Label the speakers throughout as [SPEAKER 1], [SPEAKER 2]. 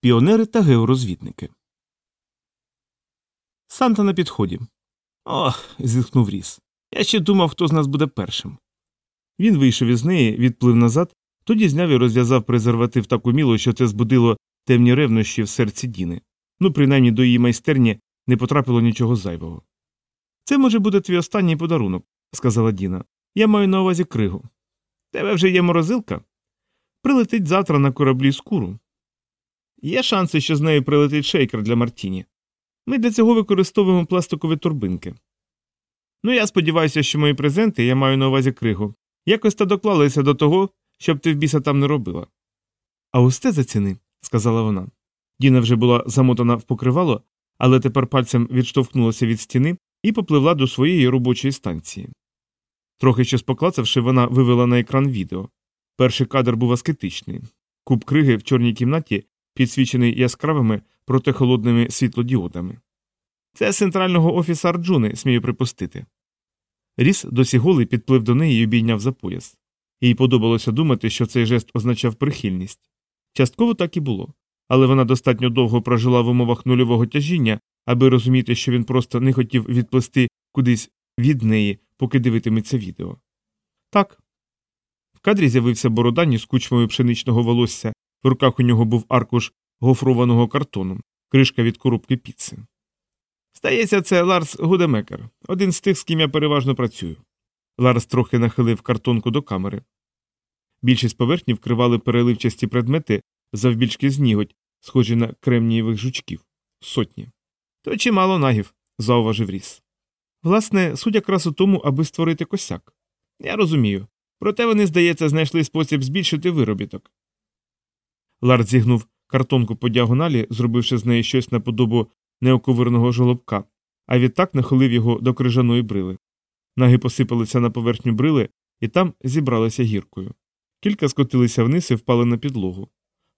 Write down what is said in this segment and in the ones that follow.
[SPEAKER 1] піонери та георозвідники. Санта на підході. Ох, зітхнув Ріс. Я ще думав, хто з нас буде першим. Він вийшов із неї, відплив назад, тоді зняв і розв'язав презерватив так уміло, що це збудило темні ревнощі в серці Діни. Ну, принаймні до її майстерні не потрапило нічого зайвого. Це може буде твій останній подарунок, сказала Діна. Я маю на увазі кригу. Тебе вже є морозилка? Прилетить завтра на кораблі з куру. Є шанси, що з нею прилетить шейкер для Мартіні. Ми для цього використовуємо пластикові турбинки. Ну, я сподіваюся, що мої презенти, я маю на увазі кригу, якось та доклалися до того, щоб ти в біса там не робила. А ось це заціни, сказала вона. Діна вже була замотана в покривало, але тепер пальцем відштовхнулася від стіни і попливла до своєї робочої станції. Трохи щось поклацавши, вона вивела на екран відео. Перший кадр був аскетичний. Куб криги в чорній кімнаті, підсвічений яскравими протихолодними світлодіодами. Це з центрального офіса Арджуни, смію припустити. Ріс досі голий підплив до неї і обійняв за пояс. Їй подобалося думати, що цей жест означав прихильність. Частково так і було, але вона достатньо довго прожила в умовах нульового тяжіння, аби розуміти, що він просто не хотів відплести кудись від неї, поки дивитиметься відео. Так. В кадрі з'явився бородані з кучмою пшеничного волосся, в руках у нього був аркуш гофрованого картону, кришка від коробки піци. Здається, це Ларс Гудемекер, один з тих, з ким я переважно працюю. Ларс трохи нахилив картонку до камери. Більшість поверхні вкривали переливчасті предмети завбільшки з ніготь, схожі на кремнієвих жучків. Сотні. То чимало нагів, зауважив Ріс. Власне, суть якраз у тому, аби створити косяк. Я розумію. Проте вони, здається, знайшли спосіб збільшити виробіток. Ларс зігнув картонку по діагоналі, зробивши з неї щось наподобу неоковирного жолобка, а відтак нахилив його до крижаної брили. Наги посипалися на поверхню брили і там зібралися гіркою. Кілька скотилися вниз і впали на підлогу.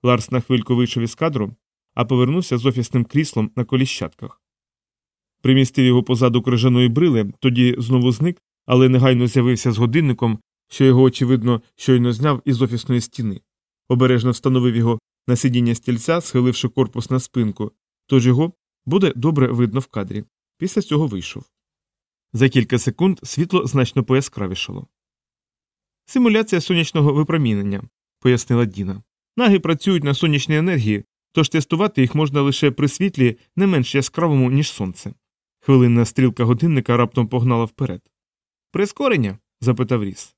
[SPEAKER 1] Ларс на хвильку вийшов із кадру, а повернувся з офісним кріслом на коліщатках. Примістив його позаду крижаної брили, тоді знову зник, але негайно з'явився з годинником, що його, очевидно, щойно зняв із офісної стіни. Обережно встановив його на сидіння стільця, схиливши корпус на спинку, тож його буде добре видно в кадрі. Після цього вийшов. За кілька секунд світло значно пояскравішало. Симуляція сонячного випромінення, пояснила Діна. Наги працюють на сонячній енергії, тож тестувати їх можна лише при світлі не менш яскравому, ніж сонце. Хвилинна стрілка годинника раптом погнала вперед. Прискорення? запитав Ріс.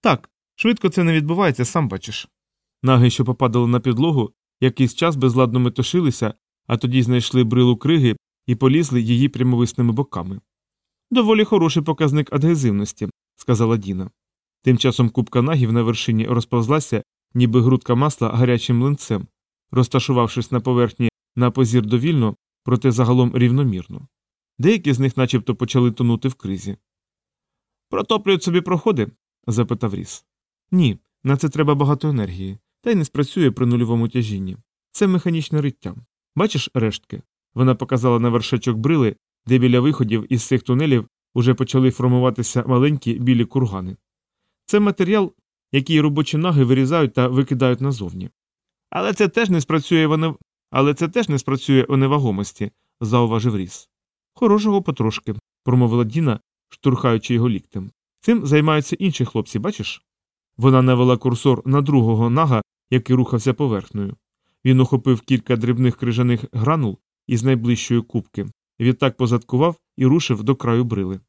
[SPEAKER 1] Так, швидко це не відбувається, сам бачиш. Наги, що попадали на підлогу, якийсь час безладно метушилися, а тоді знайшли брилу криги і полізли її прямовисними боками. Доволі хороший показник адгезивності, сказала Діна. Тим часом купка нагів на вершині розповзлася, ніби грудка масла гарячим млинцем, розташувавшись на поверхні на позір довільно, проте загалом рівномірно. Деякі з них начебто почали тонути в кризі. Протоплюють собі проходи? запитав Ріс. Ні, на це треба багато енергії, та й не спрацює при нульовому тяжінні. Це механічне риття. Бачиш рештки? Вона показала на вершечок брили, де біля виходів із цих тунелів уже почали формуватися маленькі білі кургани. Це матеріал, який робочі наги вирізають та викидають назовні. Але це теж не спрацює вони... Але це теж не спрацює у невагомості, зауважив Ріс. Хорошого потрошки, промовила Діна, штурхаючи його ліктем. Цим займаються інші хлопці, бачиш? Вона навела курсор на другого нага, який рухався поверхнею. Він охопив кілька дрібних крижаних гранул із найближчої кубки, відтак позадкував і рушив до краю брили.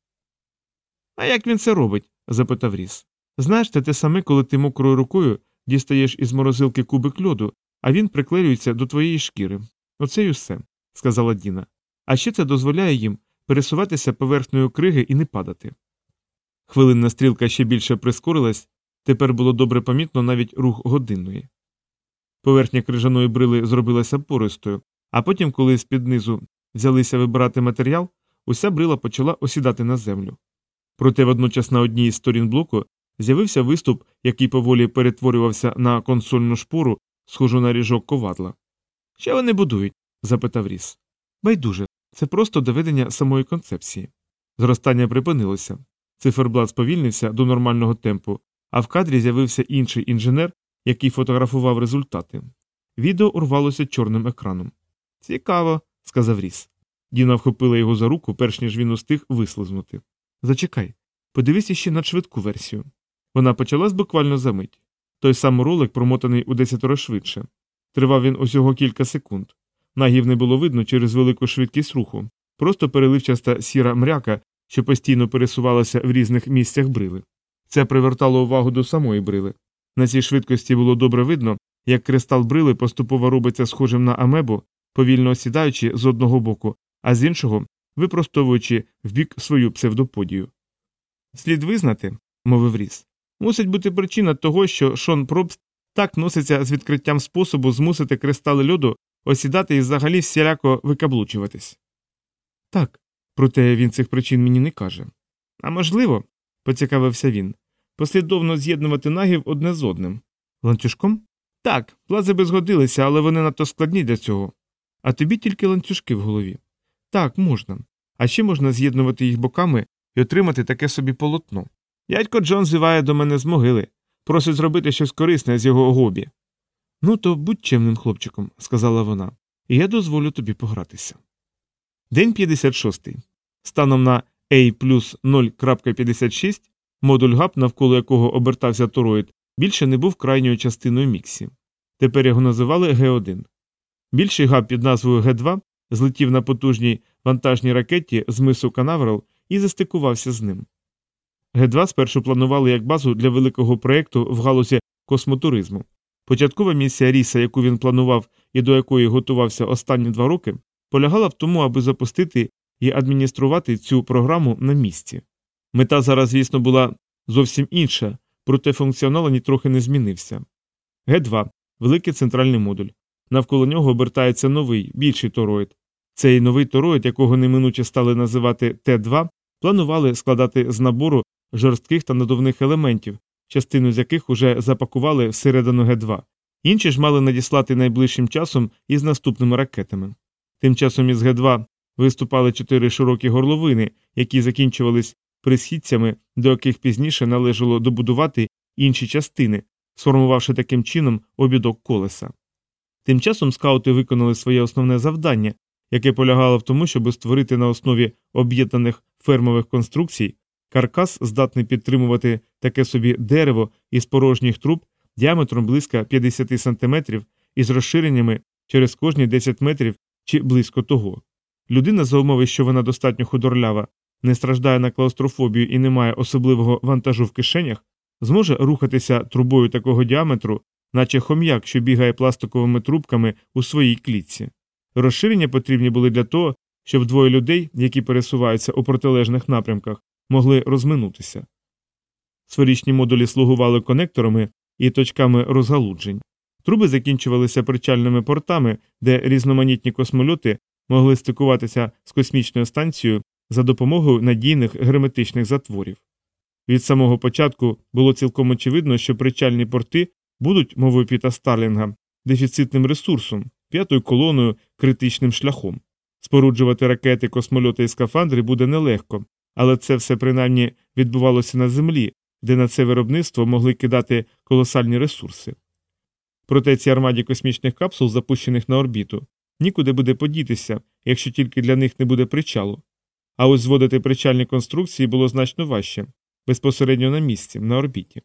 [SPEAKER 1] А як він це робить? запитав Ріс. Знаєш, це те саме, коли ти мокрою рукою дістаєш із морозилки кубик льоду, а він приклеюється до твоєї шкіри. Оце й усе, сказала Діна. А ще це дозволяє їм пересуватися поверхнею криги і не падати. Хвилинна стрілка ще більше прискорилась, тепер було добре помітно навіть рух годинної. Поверхня крижаної брили зробилася пористою, а потім, коли з під низу взялися вибирати матеріал, уся брила почала осідати на землю. Проте водночас на одній із сторін блоку з'явився виступ, який поволі перетворювався на консольну шпору, схожу на ріжок ковадла. Що вони будують? запитав Ріс. Байдуже, це просто доведення самої концепції. Зростання припинилося. Циферблат сповільнився до нормального темпу, а в кадрі з'явився інший інженер, який фотографував результати. Відео урвалося чорним екраном. Цікаво, сказав Ріс. Діна вхопила його за руку, перш ніж він устиг вислизнути. Зачекай, подивись іще на швидку версію. Вона почалась буквально за мить. Той самий ролик, промотаний у десятеро швидше. Тривав він усього кілька секунд. Нагів не було видно через велику швидкість руху, просто переливчаста сіра мряка, що постійно пересувалася в різних місцях брили. Це привертало увагу до самої брили. На цій швидкості було добре видно, як кристал брили поступово робиться схожим на амебу, повільно осідаючи з одного боку, а з іншого випростовуючи вбік свою псевдоподію. Слід визнати, мовив Ріс, мусить бути причина того, що Шон Пробст так носиться з відкриттям способу змусити кристали льоду осідати і взагалі всіляко викаблучуватись. Так, проте він цих причин мені не каже. А можливо, поцікавився він, послідовно з'єднувати нагів одне з одним. Ланцюжком? Так, плази би згодилися, але вони надто складні для цього. А тобі тільки ланцюжки в голові. Так, можна. А ще можна з'єднувати їх боками і отримати таке собі полотно. Дядько Джон зіває до мене з могили, просить зробити щось корисне з його гобі. Ну, то будь чемним хлопчиком, сказала вона, і я дозволю тобі погратися. День 56. Станом на A плюс 0.56 модуль ГАП, навколо якого обертався тороїд, більше не був крайньою частиною Міксі. Тепер його називали Г1. Більший ГАП під назвою Г2 злетів на потужній вантажній ракеті з мису Канаверал і застикувався з ним. Г2 спершу планували як базу для великого проєкту в галузі космотуризму. Початкова місія Ріса, яку він планував і до якої готувався останні два роки, полягала в тому, аби запустити і адмініструвати цю програму на місці. Мета зараз, звісно, була зовсім інша, проте функціонал нітрохи не змінився. Г2 великий центральний модуль. Навколо нього обертається новий, більший тороїд. Цей новий тороїд, якого неминуче стали називати Т2, планували складати з набору жорстких та надувних елементів, частину з яких уже запакували всередину Г2. Інші ж мали надіслати найближчим часом із наступними ракетами. Тим часом із Г2 виступали чотири широкі горловини, які закінчувались присхідцями, до яких пізніше належало добудувати інші частини, сформувавши таким чином обідок колеса. Тим часом скаути виконали своє основне завдання, яке полягало в тому, щоб створити на основі об'єднаних фермових конструкцій каркас, здатний підтримувати таке собі дерево із порожніх труб діаметром близько 50 см із розширеннями через кожні 10 метрів чи близько того. Людина за умови, що вона достатньо худорлява, не страждає на клаустрофобію і не має особливого вантажу в кишенях, зможе рухатися трубою такого діаметру, наче хом'як, що бігає пластиковими трубками у своїй клітці. Розширення потрібні були для того, щоб двоє людей, які пересуваються у протилежних напрямках, могли розминутися. Сферичні модулі слугували конекторами і точками розгалуджень. Труби закінчувалися причальними портами, де різноманітні космольоти могли стикуватися з космічною станцією за допомогою надійних герметичних затворів. Від самого початку було цілком очевидно, що причальні порти будуть, мовою Піта Старлінга, дефіцитним ресурсом, п'ятою колоною, критичним шляхом. Споруджувати ракети, космольоти і скафандри буде нелегко, але це все принаймні відбувалося на землі, де на це виробництво могли кидати колосальні ресурси. Проте ці армаді космічних капсул, запущених на орбіту, нікуди буде подітися, якщо тільки для них не буде причалу. А ось зводити причальні конструкції було значно важче, безпосередньо на місці, на орбіті.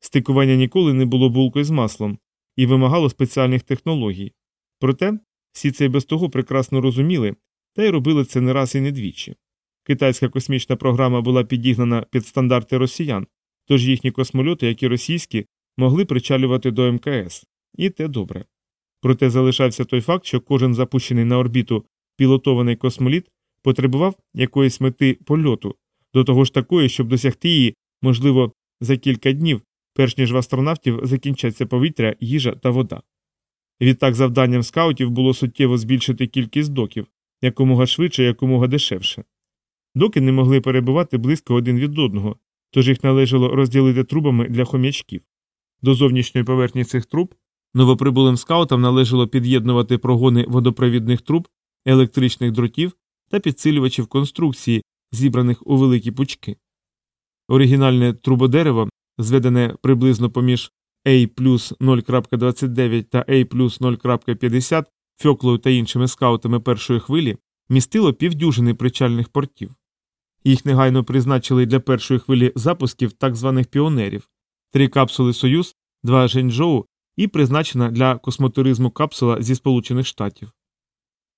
[SPEAKER 1] Стикування ніколи не було булкою з маслом і вимагало спеціальних технологій. Проте всі це й без того прекрасно розуміли та й робили це не раз і не двічі. Китайська космічна програма була підігнана під стандарти росіян, тож їхні космольоти, як і російські, могли причалювати до МКС, і те добре. Проте залишався той факт, що кожен запущений на орбіту пілотований космоліт потребував якоїсь мети польоту, до того ж такої, щоб досягти її, можливо, за кілька днів, перш ніж в астронавтів закінчаться повітря, їжа та вода. Відтак завданням скаутів було суттєво збільшити кількість доків якомога швидше, якомога дешевше. Доки не могли перебувати близько один від одного, тож їх належало розділити трубами для хом'ячків. До зовнішньої поверхні цих труб новоприбулим скаутам належало під'єднувати прогони водопровідних труб, електричних дротів та підсилювачів конструкції, зібраних у великі пучки. Оригінальне трубодерево, зведене приблизно поміж A плюс 0.29 та A плюс 0.50 фьоклою та іншими скаутами першої хвилі містило півдюжини причальних портів. Їх негайно призначили для першої хвилі запусків так званих піонерів, три капсули Союз, два Женьчжоу і призначена для космотуризму капсула зі Сполучених Штатів.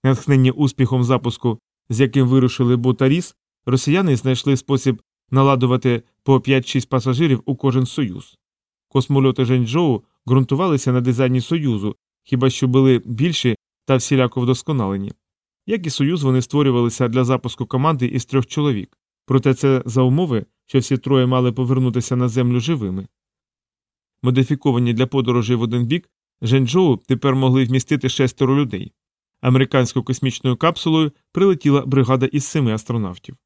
[SPEAKER 1] Натхнені успіхом запуску, з яким вирушили Ботаріс, росіяни знайшли спосіб наладувати по 5-6 пасажирів у кожен союз. Космольоти Женьчжоу ґрунтувалися на дизайні Союзу, хіба що були більші та всіляко вдосконалені. Як і Союз, вони створювалися для запуску команди із трьох чоловік, проте це за умови, що всі троє мали повернутися на землю живими. Модифіковані для подорожей в один бік, Женчжоу тепер могли вмістити шестеро людей. Американською космічною капсулою прилетіла бригада із семи астронавтів.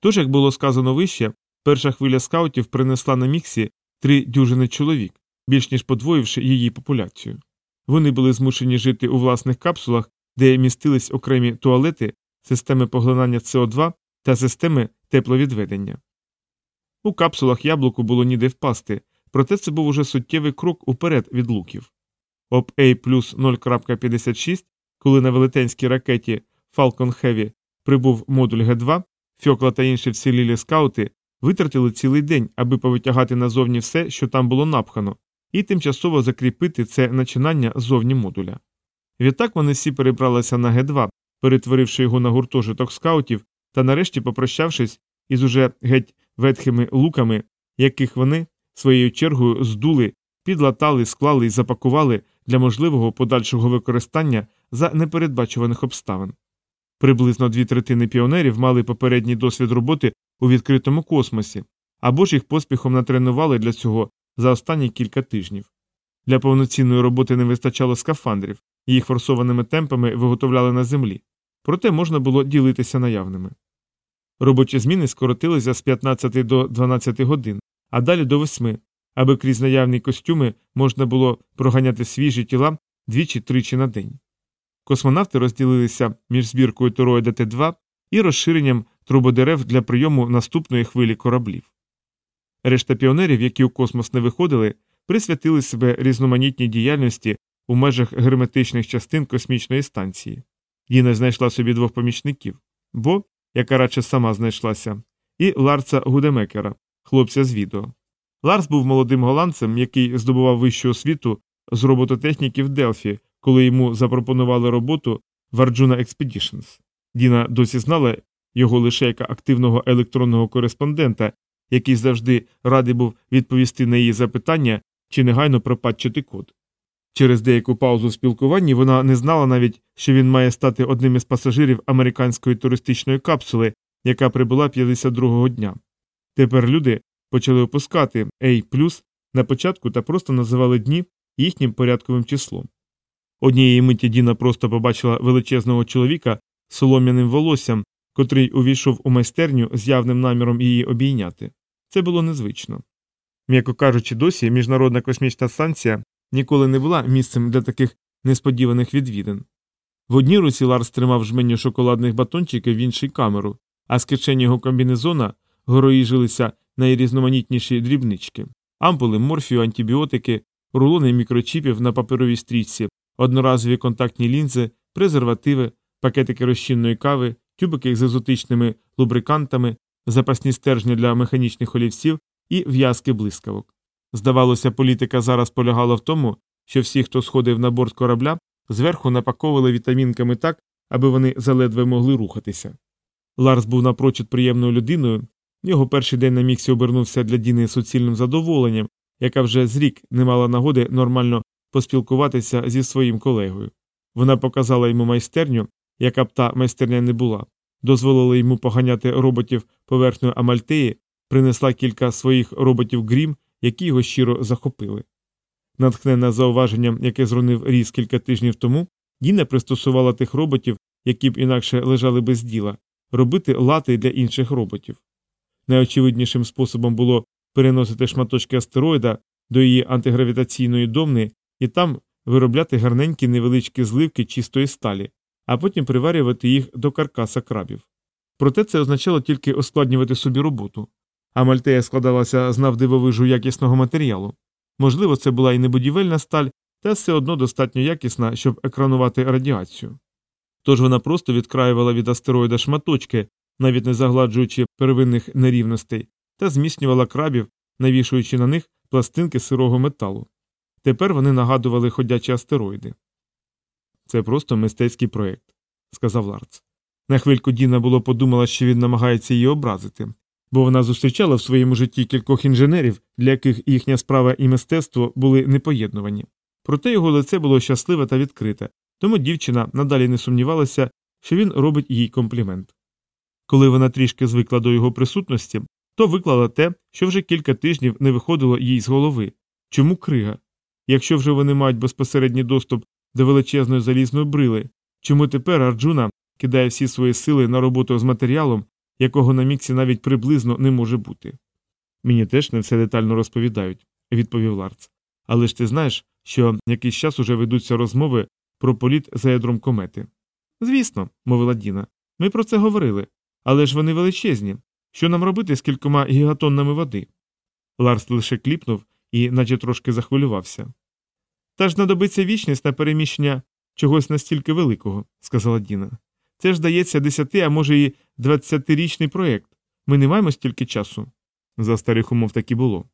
[SPEAKER 1] Тож, як було сказано вище, перша хвиля скаутів принесла на міксі три дюжини чоловік, більш ніж подвоївши її популяцію. Вони були змушені жити у власних капсулах, де містились окремі туалети, системи поглинання СО2 та системи тепловідведення. У капсулах яблуку було ніде впасти, проте це був уже суттєвий крок уперед від луків. Об A плюс 0.56, коли на велетенській ракеті Falcon Heavy прибув модуль Г2, Фьокла та інші вцілілі скаути витратили цілий день, аби повитягати назовні все, що там було напхано, і тимчасово закріпити це начинання зовні модуля. Відтак вони всі перебралися на Г2, перетворивши його на гуртожиток скаутів та нарешті попрощавшись із уже геть ветхими луками, яких вони своєю чергою здули, підлатали, склали і запакували для можливого подальшого використання за непередбачуваних обставин. Приблизно дві третини піонерів мали попередній досвід роботи у відкритому космосі, або ж їх поспіхом натренували для цього за останні кілька тижнів. Для повноцінної роботи не вистачало скафандрів, їх форсованими темпами виготовляли на землі, проте можна було ділитися наявними. Робочі зміни скоротилися з 15 до 12 годин, а далі до 8, аби крізь наявні костюми можна було проганяти свіжі тіла двічі-тричі на день. Космонавти розділилися між збіркою тороїда Т2 і розширенням трубодерев для прийому наступної хвилі кораблів. Решта піонерів, які у космос не виходили, присвятили себе різноманітній діяльності у межах герметичних частин космічної станції. Діна знайшла собі двох помічників бо, яка радше сама знайшлася, і Ларца Гудемекера, хлопця з відео. Ларс був молодим голландцем, який здобував вищу освіту з робототехніки в Делфі, коли йому запропонували роботу в Arjuna Expeditions. Діна досі знала його лише як активного електронного кореспондента, який завжди радий був відповісти на її запитання чи негайно пропатчити код. Через деяку паузу в спілкуванні вона не знала навіть, що він має стати одним із пасажирів американської туристичної капсули, яка прибула 52-го дня. Тепер люди почали опускати A+, на початку та просто називали дні їхнім порядковим числом. Однієї миті Діна просто побачила величезного чоловіка з солом'яним волоссям, котрий увійшов у майстерню з явним наміром її обійняти. Це було незвично. М'яко кажучи, досі міжнародна космічна станція ніколи не була місцем для таких несподіваних відвідин. В одній руці Ларс тримав жменю шоколадних батончиків в іншій камеру, а з кишені його комбінезона гороїжилися найрізноманітніші дрібнички ампули, морфію, антибіотики, рулони мікрочіпів на паперовій стрічці, одноразові контактні лінзи, презервативи, пакетики розчинної кави, тюбики з екзотичними лубрикантами, запасні стержні для механічних олівців і в'язки блискавок. Здавалося, політика зараз полягала в тому, що всі, хто сходив на борт корабля, зверху напаковували вітамінками так, аби вони заледве могли рухатися. Ларс був напрочуд приємною людиною, його перший день на міксі обернувся для Діни суцільним задоволенням, яка вже з рік не мала нагоди нормально поспілкуватися зі своїм колегою. Вона показала йому майстерню, яка б та майстерня не була, дозволила йому поганяти роботів поверхнею Амальтеї, принесла кілька своїх роботів Грім, які його щиро захопили. Натхнена зауваженням, яке зронив різ кілька тижнів тому, Діна пристосувала тих роботів, які б інакше лежали без діла, робити лати для інших роботів. Найочевиднішим способом було переносити шматочки астероїда до її антигравітаційної домни і там виробляти гарненькі невеличкі зливки чистої сталі, а потім приварювати їх до каркаса крабів. Проте це означало тільки ускладнювати собі роботу. А Мальтея складалася з навдивовижу якісного матеріалу. Можливо, це була і не будівельна сталь, та все одно достатньо якісна, щоб екранувати радіацію. Тож вона просто відкраювала від астероїда шматочки, навіть не загладжуючи первинних нерівностей, та зміцнювала крабів, навішуючи на них пластинки сирого металу. Тепер вони нагадували ходячі астероїди. Це просто мистецький проєкт, сказав Ларц. На хвильку Діна було подумала, що він намагається її образити, бо вона зустрічала в своєму житті кількох інженерів, для яких їхня справа і мистецтво були непоєднувані. Проте його лице було щасливе та відкрите, тому дівчина надалі не сумнівалася, що він робить їй комплімент. Коли вона трішки звикла до його присутності, то виклала те, що вже кілька тижнів не виходило їй з голови чому крига? Якщо вже вони мають безпосередній доступ до величезної залізної брили, чому тепер Арджуна кидає всі свої сили на роботу з матеріалом, якого на міксі навіть приблизно не може бути? Мені теж не все детально розповідають, відповів Ларц. Але ж ти знаєш, що якийсь час уже ведуться розмови про політ за ядром комети. Звісно, мовила Діна, ми про це говорили. Але ж вони величезні. Що нам робити з кількома гігатоннами води? Ларс лише кліпнув і наче трошки захвилювався. Та ж знадобиться вічність на переміщення чогось настільки великого, сказала Діна. Це ж здається десяти, а може і двадцятирічний проєкт. Ми не маємо стільки часу. За старих умов так і було.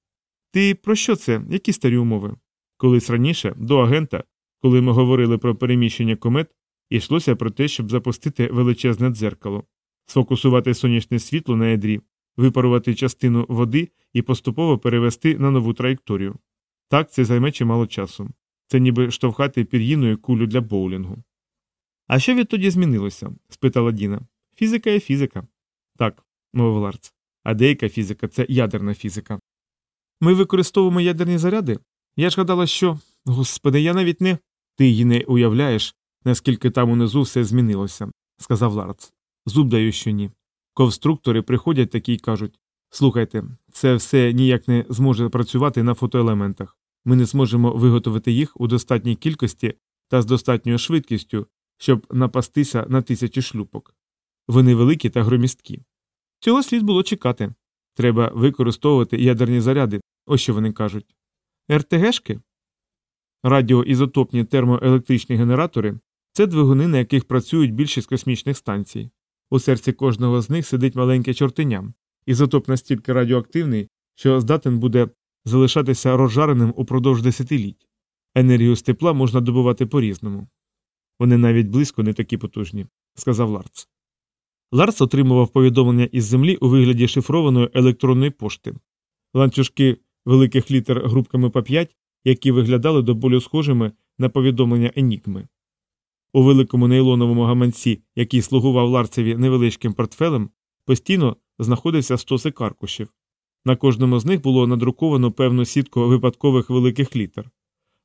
[SPEAKER 1] Ти про що це? Які старі умови? Колись раніше, до агента, коли ми говорили про переміщення комет, йшлося про те, щоб запустити величезне дзеркало, сфокусувати сонячне світло на ядрі, випарувати частину води і поступово перевести на нову траєкторію. Так це займе чимало часу. Це ніби штовхати пір'їною кулю для боулінгу. А що відтоді змінилося? спитала Діна. Фізика є фізика. Так, мовив Ларц. А деяка фізика це ядерна фізика. Ми використовуємо ядерні заряди? Я ж гадала, що. Господи, я навіть не. Ти її не уявляєш, наскільки там унизу все змінилося, сказав Ларц. Зуб даю, що ні. Конструктори приходять такі й кажуть слухайте, це все ніяк не зможе працювати на фотоелементах. Ми не зможемо виготовити їх у достатній кількості та з достатньою швидкістю, щоб напастися на тисячі шлюпок. Вони великі та громісткі. Цього слід було чекати. Треба використовувати ядерні заряди, ось що вони кажуть. РТГшки? Радіоізотопні термоелектричні генератори це двигуни, на яких працюють більшість космічних станцій. У серці кожного з них сидить маленьке чортеня. Ізотоп настільки радіоактивний, що здатен буде залишатися розжареним упродовж десятиліть. Енергію з тепла можна добувати по різному. Вони навіть близько не такі потужні, сказав Ларц. Ларц отримував повідомлення із землі у вигляді шифрованої електронної пошти, ланцюжки великих літер групками по 5, які виглядали до болю схожими на повідомлення Енігми. У великому нейлоновому гаманці, який слугував Ларцеві невеличким портфелем, постійно знаходився стосик аркушів. На кожному з них було надруковано певну сітку випадкових великих літер.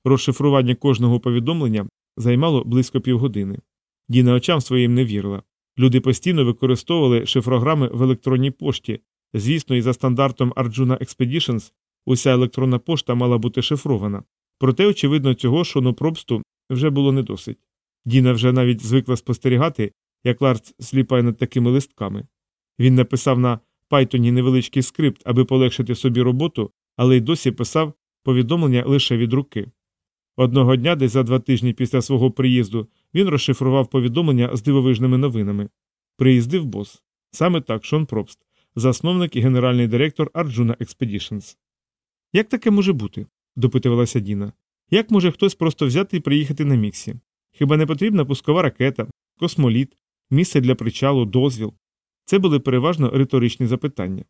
[SPEAKER 1] Розшифрування кожного повідомлення займало близько півгодини. Діна очам своїм не вірила. Люди постійно використовували шифрограми в електронній пошті. Звісно, і за стандартом Arjuna Expeditions уся електронна пошта мала бути шифрована. Проте, очевидно, цього шонопробсту вже було не досить. Діна вже навіть звикла спостерігати, як Ларц сліпає над такими листками. Він написав на Пайтоні невеличкий скрипт, аби полегшити собі роботу, але й досі писав повідомлення лише від руки. Одного дня, десь за два тижні після свого приїзду, він розшифрував повідомлення з дивовижними новинами. Приїздив бос. Саме так, Шон Пробст, засновник і генеральний директор Arjuna Expeditions. Як таке може бути? допитувалася Діна. Як може хтось просто взяти і приїхати на міксі? Хіба не потрібна пускова ракета, космоліт, місце для причалу, дозвіл? Це були переважно риторичні запитання.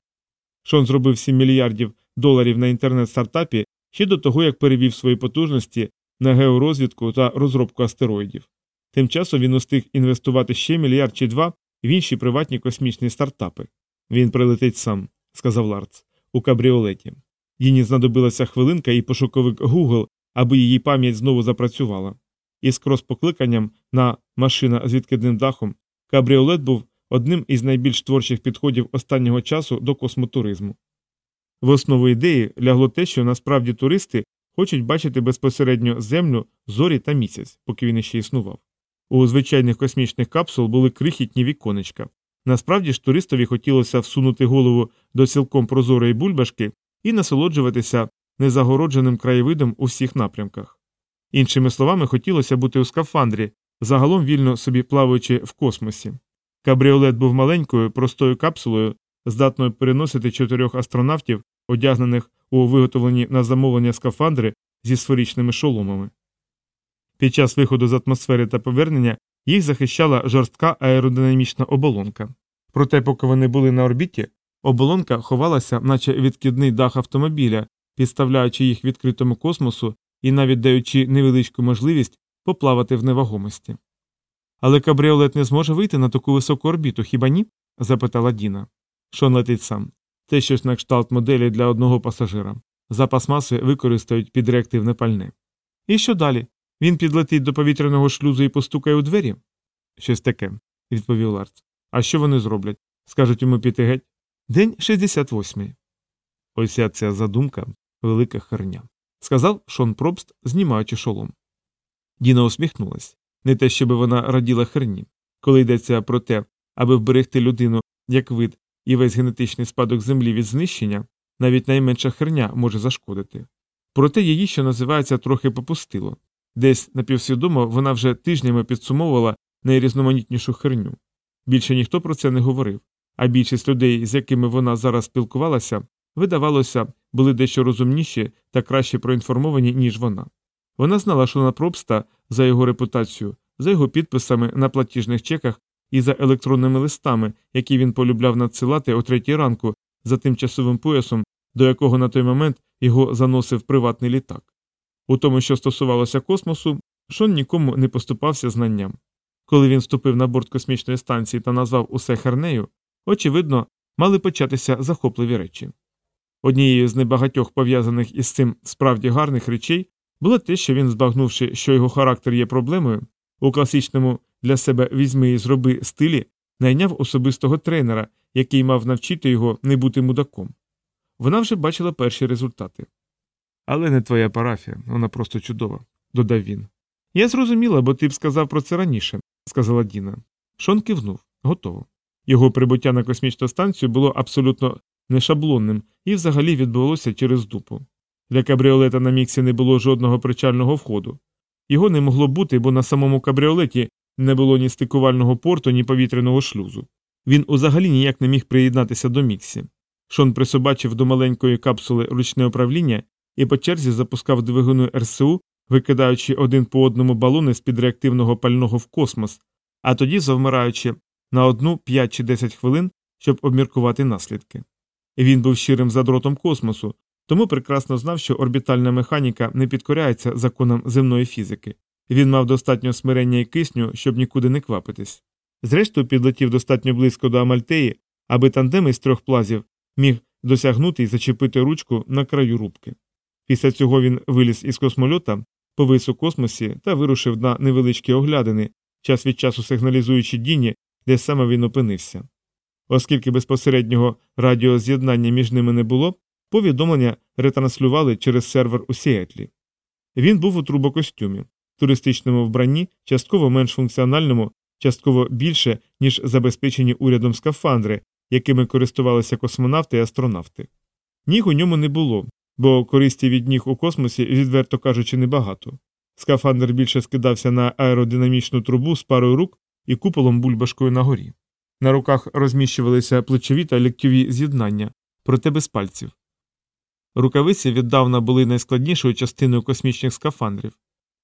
[SPEAKER 1] Шон зробив 7 мільярдів доларів на інтернет-стартапі ще до того, як перевів свої потужності на георозвідку та розробку астероїдів. Тим часом він устиг інвестувати ще мільярд чи два в інші приватні космічні стартапи. Він прилетить сам, сказав Ларц, у кабріолеті. Їй знадобилася хвилинка і пошуковик Google, аби її пам'ять знову запрацювала. Із крос-покликанням на машина з відкидним дахом кабріолет був одним із найбільш творчих підходів останнього часу до космотуризму. В основу ідеї лягло те, що насправді туристи хочуть бачити безпосередньо землю, зорі та місяць, поки він іще існував. У звичайних космічних капсул були крихітні віконечка. Насправді ж туристові хотілося всунути голову до цілком прозорої бульбашки і насолоджуватися незагородженим краєвидом у всіх напрямках. Іншими словами, хотілося бути у скафандрі, загалом вільно собі плаваючи в космосі. Кабріолет був маленькою, простою капсулою, здатною переносити чотирьох астронавтів, одягнених у виготовлені на замовлення скафандри зі сферичними шоломами. Під час виходу з атмосфери та повернення їх захищала жорстка аеродинамічна оболонка. Проте, поки вони були на орбіті, оболонка ховалася, наче відкидний дах автомобіля, підставляючи їх відкритому космосу і навіть даючи невеличку можливість поплавати в невагомості. Але кабріолет не зможе вийти на таку високу орбіту, хіба ні? запитала Діна. Шон летить сам. Те щось на кшталт моделі для одного пасажира. Запас маси використають під реактивне пальне. І що далі? Він підлетить до повітряного шлюзу і постукає у двері? Щось таке, відповів Ларц. А що вони зроблять? Скажуть йому піти геть? День 68. Ось ця задумка велика херня, сказав Шон Пробст, знімаючи шолом. Діна усміхнулась. Не те, щоб вона раділа херні. Коли йдеться про те, аби вберегти людину як вид і весь генетичний спадок землі від знищення, навіть найменша херня може зашкодити. Проте її, що називається, трохи попустило. Десь напівсвідомо вона вже тижнями підсумовувала найрізноманітнішу херню. Більше ніхто про це не говорив, а більшість людей, з якими вона зараз спілкувалася, видавалося, були дещо розумніші та краще проінформовані, ніж вона. Вона знала, що на Пробста за його репутацію, за його підписами на платіжних чеках і за електронними листами, які він полюбляв надсилати о третій ранку за тимчасовим поясом, до якого на той момент його заносив приватний літак. У тому, що стосувалося космосу, Шон нікому не поступався знанням. Коли він вступив на борт космічної станції та назвав усе хернею, очевидно, мали початися захопливі речі. Однією з небагатьох пов'язаних із цим справді гарних речей було те, що він, збагнувши, що його характер є проблемою, у класичному для себе візьми і зроби стилі, найняв особистого тренера, який мав навчити його не бути мудаком. Вона вже бачила перші результати. Але не твоя парафія, вона просто чудова, додав він. Я зрозуміла, бо ти б сказав про це раніше, сказала Діна. Шон кивнув, готово. Його прибуття на космічну станцію було абсолютно нешаблонним і взагалі відбулося через дупу. Для кабріолета на міксі не було жодного причального входу. Його не могло бути, бо на самому кабріолеті не було ні стикувального порту, ні повітряного шлюзу. Він узагалі ніяк не міг приєднатися до міксі. Шон присобачив до маленької капсули ручне управління і по черзі запускав двигуни РСУ, викидаючи один по одному балони з під реактивного пального в космос, а тоді завмираючи на одну 5 чи 10 хвилин, щоб обміркувати наслідки. Він був щирим задротом космосу, тому прекрасно знав, що орбітальна механіка не підкоряється законам земної фізики. Він мав достатньо смирення і кисню, щоб нікуди не квапитись. Зрештою, підлетів достатньо близько до Амальтеї, аби тандем із трьох плазів міг досягнути і зачепити ручку на краю рубки. Після цього він виліз із космольота, повис у космосі та вирушив на невеличкі оглядини, час від часу сигналізуючи Діні, де саме він опинився. Оскільки безпосереднього радіоз'єднання між ними не було, повідомлення ретранслювали через сервер у Сіетлі. Він був у трубокостюмі, туристичному вбранні, частково менш функціональному, частково більше, ніж забезпечені урядом скафандри, якими користувалися космонавти і астронавти. Ніг у ньому не було, бо користі від ніг у космосі, відверто кажучи, небагато. Скафандр більше скидався на аеродинамічну трубу з парою рук і куполом бульбашкою на горі. На руках розміщувалися плечові та ліктьові з'єднання, проте без пальців. Рукавиці віддавна були найскладнішою частиною космічних скафандрів.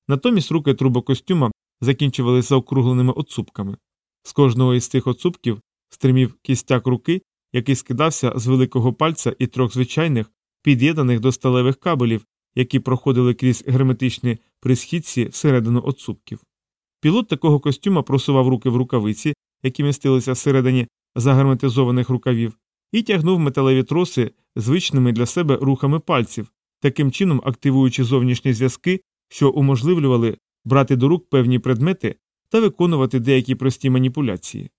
[SPEAKER 1] Натомість руки трубокостюма закінчувалися заокругленими оцупками. З кожного із цих оцупків стримів кістяк руки, який скидався з великого пальця і трьох звичайних, під'єднаних до сталевих кабелів, які проходили крізь герметичні присхідці всередину оцупків. Пілот такого костюма просував руки в рукавиці, які містилися всередині загерметизованих рукавів, і тягнув металеві троси звичними для себе рухами пальців, таким чином активуючи зовнішні зв'язки, що уможливлювали брати до рук певні предмети та виконувати деякі прості маніпуляції.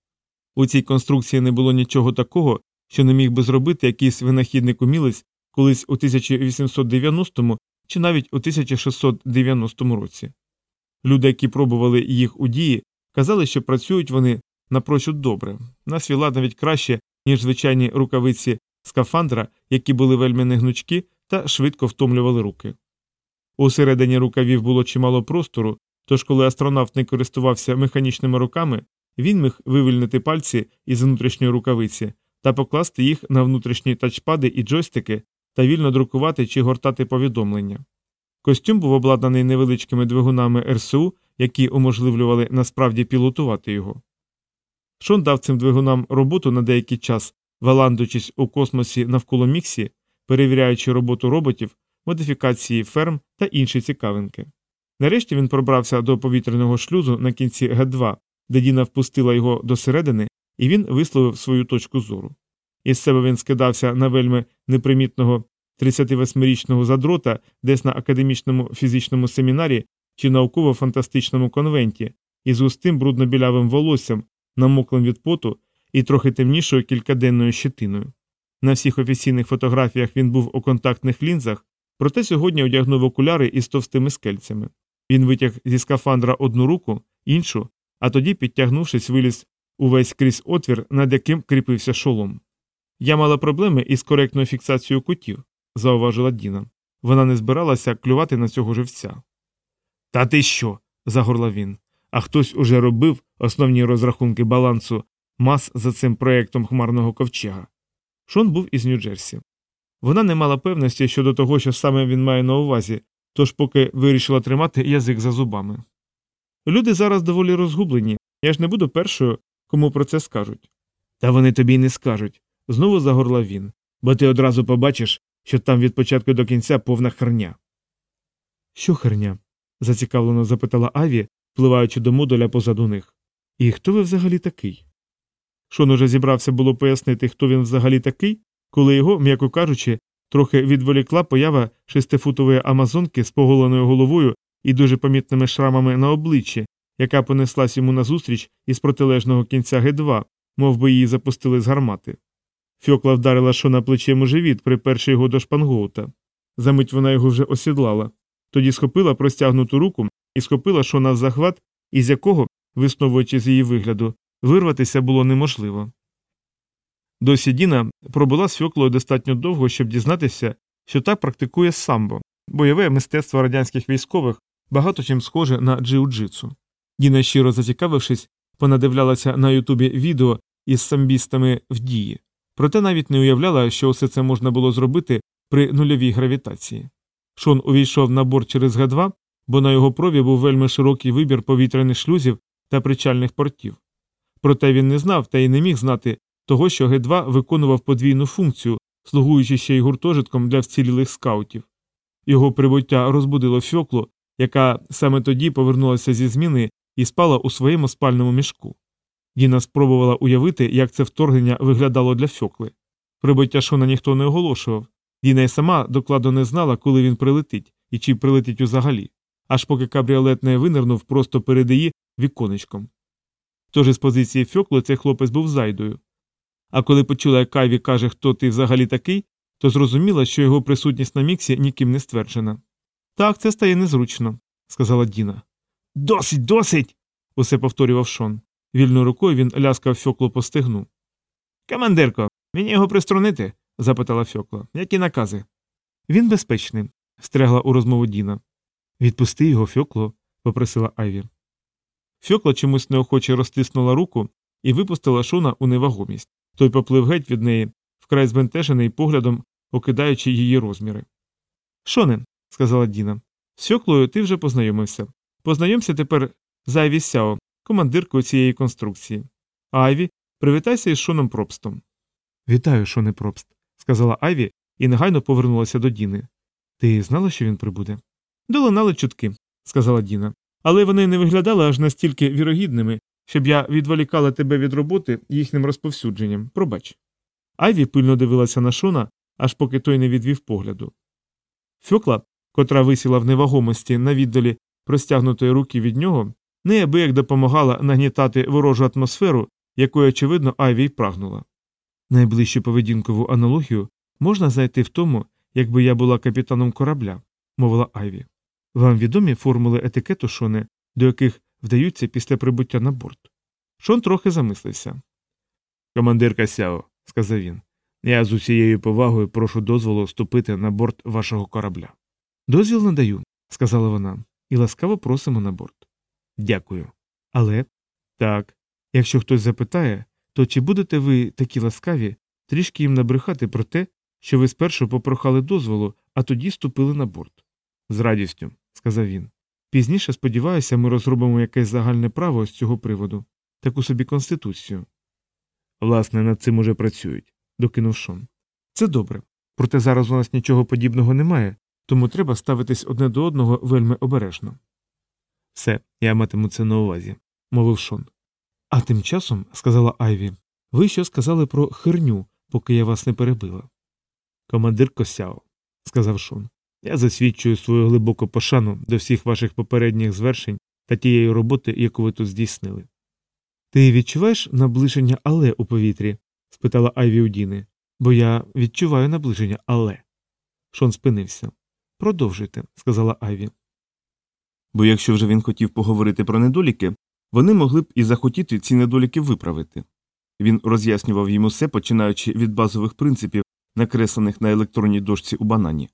[SPEAKER 1] У цій конструкції не було нічого такого, що не міг би зробити якийсь винахідник умілець колись у 1890 чи навіть у 1690 році. Люди, які пробували їх у дії, казали, що працюють вони напрочуд добре, на свій лад навіть краще, ніж звичайні рукавиці скафандра, які були вельми негнучкі та швидко втомлювали руки. Усередині рукавів було чимало простору, тож коли астронавт не користувався механічними руками, він міг вивільнити пальці із внутрішньої рукавиці та покласти їх на внутрішні тачпади і джойстики та вільно друкувати чи гортати повідомлення. Костюм був обладнаний невеличкими двигунами РСУ, які уможливлювали насправді пілотувати його. Шон дав цим двигунам роботу на деякий час, валандуючись у космосі навколо Міксі, перевіряючи роботу роботів, модифікації ферм та інші цікавинки. Нарешті він пробрався до повітряного шлюзу на кінці Г2, де Діна впустила його досередини, і він висловив свою точку зору. Із себе він скидався на вельми непримітного 38-річного задрота десь на академічному фізичному семінарі чи науково-фантастичному конвенті із густим брудно-білявим волоссям, намоклим від поту і трохи темнішою кількаденною щетиною. На всіх офіційних фотографіях він був у контактних лінзах, проте сьогодні одягнув окуляри із товстими скельцями. Він витяг зі скафандра одну руку, іншу, а тоді, підтягнувшись, виліз увесь крізь отвір, над яким кріпився шолом. Я мала проблеми із коректною фіксацією кутів, зауважила Діна. Вона не збиралася клювати на цього живця. Та ти що? загорлав він. А хтось уже робив основні розрахунки балансу мас за цим проєктом хмарного ковчега. Шон був із Нью-Джерсі. Вона не мала певності щодо того, що саме він має на увазі, тож поки вирішила тримати язик за зубами. Люди зараз доволі розгублені, я ж не буду першою, кому про це скажуть. Та вони тобі й не скажуть, знову загорлав він, бо ти одразу побачиш, що там від початку до кінця повна херня. Що херня? зацікавлено запитала Аві, впливаючи до модуля позаду них. І хто ви взагалі такий? Шон уже зібрався було пояснити, хто він взагалі такий, коли його, м'яко кажучи, трохи відволікла поява шестифутової амазонки з поголеною головою і дуже помітними шрамами на обличчі, яка понеслась йому назустріч із протилежного кінця Г2, мов би її запустили з гармати. Фьокла вдарила Шона плечем у живіт, приперши його до шпангоута. Замить вона його вже осідлала. Тоді схопила простягнуту руку і схопила Шона в захват, із якого, висновуючи з її вигляду, вирватися було неможливо. Досі Діна пробула з достатньо довго, щоб дізнатися, що так практикує самбо, бойове мистецтво радянських військових багато чим схоже на джиу-джитсу. Діна, щиро зацікавившись, понадивлялася на Ютубі відео із самбістами в дії, проте навіть не уявляла, що усе це можна було зробити при нульовій гравітації. Шон увійшов на борт через Г2, бо на його прові був вельми широкий вибір повітряних шлюзів та причальних портів. Проте він не знав та й не міг знати того, що Г2 виконував подвійну функцію, слугуючи ще й гуртожитком для вцілілих скаутів. Його прибуття розбудило фьоклу, яка саме тоді повернулася зі зміни і спала у своєму спальному мішку. Діна спробувала уявити, як це вторгнення виглядало для фьокли. Прибуття Шона ніхто не оголошував. Діна й сама докладно не знала, коли він прилетить і чи прилетить узагалі, аж поки кабріолет не винирнув просто перед її віконечком. Тож із позиції фьокли цей хлопець був зайдою. А коли почула, як Кайві каже, хто ти взагалі такий, то зрозуміла, що його присутність на міксі ніким не стверджена. Так, це стає незручно, сказала Діна. Досить, досить. усе повторював Шон. Вільною рукою він ляскав фьоклу по стегну. Командирко, мені його приструнити? запитала фьокла. Які накази? Він безпечний, стрегла у розмову Діна. Відпусти його, фьокло, попросила Айві. Фьокла чомусь неохоче розтиснула руку і випустила шона у невагомість. Той поплив геть від неї, вкрай збентежений поглядом, окидаючи її розміри. Шоне, сказала Діна, з Фьоклою ти вже познайомився. Познайомся тепер з Айві Сяо, командиркою цієї конструкції. Айві, привітайся із Шоном Пробстом. Вітаю, Шоне Пробст, сказала Айві і негайно повернулася до Діни. Ти знала, що він прибуде? Долинали чутки, сказала Діна. Але вони не виглядали аж настільки вірогідними, щоб я відволікала тебе від роботи їхнім розповсюдженням. Пробач. Айві пильно дивилася на Шона, аж поки той не відвів погляду. Фьокла, котра висіла в невагомості на віддалі простягнутої руки від нього, неабияк допомагала нагнітати ворожу атмосферу, якої, очевидно, Айві й прагнула. Найближчу поведінкову аналогію можна знайти в тому, якби я була капітаном корабля, мовила Айві. Вам відомі формули етикету Шоне, до яких вдаються після прибуття на борт. Шон трохи замислився. Командирка Сяо, сказав він, Я з усією повагою прошу дозволу вступити на борт вашого корабля. Дозвіл надаю, сказала вона, і ласкаво просимо на борт. Дякую. Але так, якщо хтось запитає, то чи будете ви такі ласкаві трішки їм набрехати про те, що ви спершу попрохали дозволу, а тоді ступили на борт? З радістю, сказав він. Пізніше, сподіваюся, ми розробимо якесь загальне право з цього приводу, таку собі конституцію. Власне, над цим уже працюють, докинув Шон. Це добре. Проте зараз у нас нічого подібного немає, тому треба ставитись одне до одного вельми обережно. Все, я матиму це на увазі, мовив Шон. А тим часом, сказала Айві, ви що сказали про херню, поки я вас не перебила. Командир Косяо, сказав Шон. Я засвідчую свою глибоку пошану до всіх ваших попередніх звершень та тієї роботи, яку ви тут здійснили. Ти відчуваєш наближення але у повітрі? спитала Айві у. Бо я відчуваю наближення але. Шон спинився. Продовжуйте, сказала Айві. Бо якщо вже він хотів поговорити про недоліки, вони могли б і захотіти ці недоліки виправити. Він роз'яснював їм усе, починаючи від базових принципів, накреслених на електронній дошці у банані.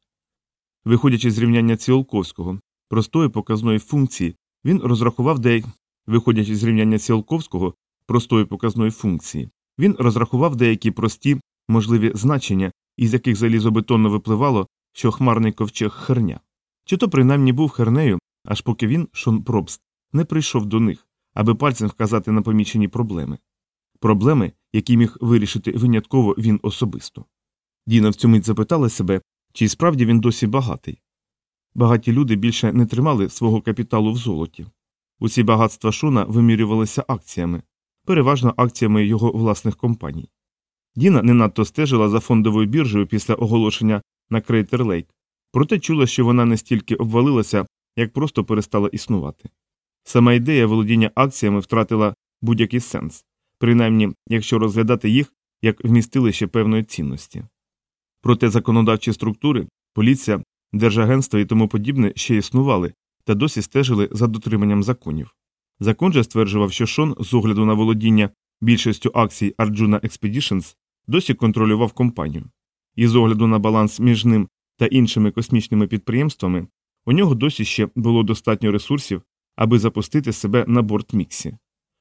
[SPEAKER 1] Виходячи з рівняння Ціолковського, простої показної функції, він розрахував деякі. Виходячи з рівняння Ціолковського, простої показної функції, він розрахував деякі прості, можливі значення, із яких залізобетонно випливало, що хмарний ковчег херня. Чи то принаймні був хернею, аж поки він, Шон Пробст, не прийшов до них, аби пальцем вказати на помічені проблеми. Проблеми, які міг вирішити винятково він особисто. Діна в цю мить запитала себе, чи справді він досі багатий. Багаті люди більше не тримали свого капіталу в золоті. Усі багатства Шона вимірювалися акціями, переважно акціями його власних компаній. Діна не надто стежила за фондовою біржею після оголошення на Крейтер Лейк, проте чула, що вона не стільки обвалилася, як просто перестала існувати. Сама ідея володіння акціями втратила будь-який сенс, принаймні якщо розглядати їх як вмістилище певної цінності. Проте законодавчі структури, поліція, держагентство і тому подібне ще існували та досі стежили за дотриманням законів. Закон же стверджував, що Шон, з огляду на володіння більшістю акцій Arjuna Expeditions, досі контролював компанію, і з огляду на баланс між ним та іншими космічними підприємствами, у нього досі ще було достатньо ресурсів, аби запустити себе на борт Міксі.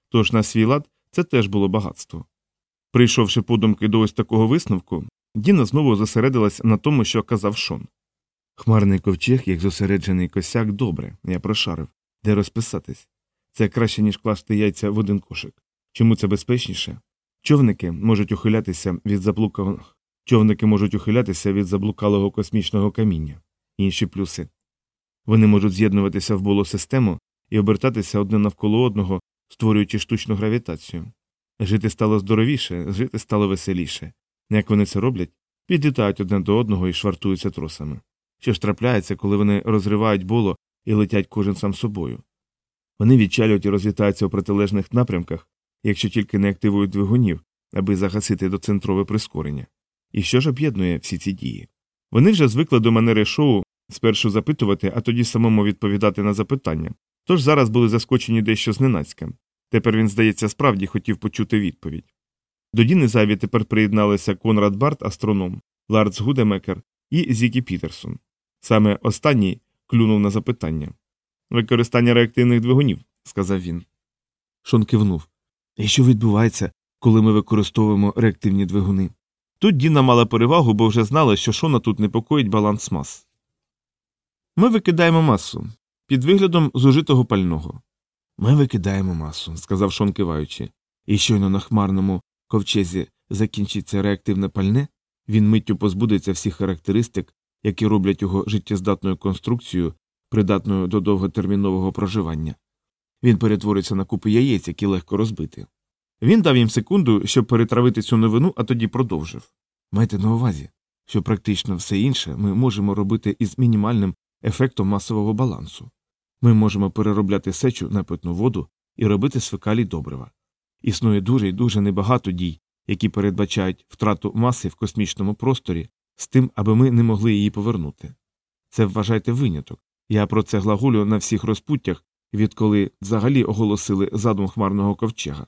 [SPEAKER 1] Тож на свій лад це теж було багатство. Прийшовши подумки до ось такого висновку, Діна знову зосередилась на тому, що казав Шон. Хмарний ковчег, як зосереджений косяк, добре, я прошарив. Де розписатись? Це краще, ніж класти яйця в один кошик. Чому це безпечніше? Човники можуть ухилятися від заблуканого човники можуть ухилятися від заблукалого космічного каміння. Інші плюси. Вони можуть з'єднуватися в болосистему і обертатися одне навколо одного, створюючи штучну гравітацію. Жити стало здоровіше, жити стало веселіше. Як вони це роблять, підлітають одне до одного і швартуються тросами. Що ж трапляється, коли вони розривають боло і летять кожен сам собою. Вони відчалюють і розлітаються у протилежних напрямках, якщо тільки не активують двигунів, аби загасити доцентрове прискорення. І що ж об'єднує всі ці дії? Вони вже звикли до манери шоу спершу запитувати, а тоді самому відповідати на запитання, тож зараз були заскочені дещо зненацька. Тепер він, здається, справді хотів почути відповідь. До Діни Заві тепер приєдналися Конрад Барт, астроном, Ларц Гудемекер і Зікі Пітерсон. Саме останній клюнув на запитання. Використання реактивних двигунів, сказав він. Шон кивнув. І що відбувається, коли ми використовуємо реактивні двигуни? Тут Діна мала перевагу, бо вже знала, що Шона тут непокоїть баланс мас. Ми викидаємо масу під виглядом зужитого пального. Ми викидаємо масу, сказав Шон киваючи, і щойно на хмарному ковчезі закінчиться реактивне пальне, він миттю позбудеться всіх характеристик, які роблять його життєздатною конструкцією, придатною до довготермінового проживання. Він перетвориться на купи яєць, які легко розбити. Він дав їм секунду, щоб перетравити цю новину, а тоді продовжив. Майте на увазі, що практично все інше ми можемо робити із мінімальним ефектом масового балансу. Ми можемо переробляти сечу на питну воду і робити з добрива. Існує дуже і дуже небагато дій, які передбачають втрату маси в космічному просторі з тим, аби ми не могли її повернути. Це вважайте виняток. Я про це глаголю на всіх розпуттях, відколи взагалі оголосили задум хмарного ковчега.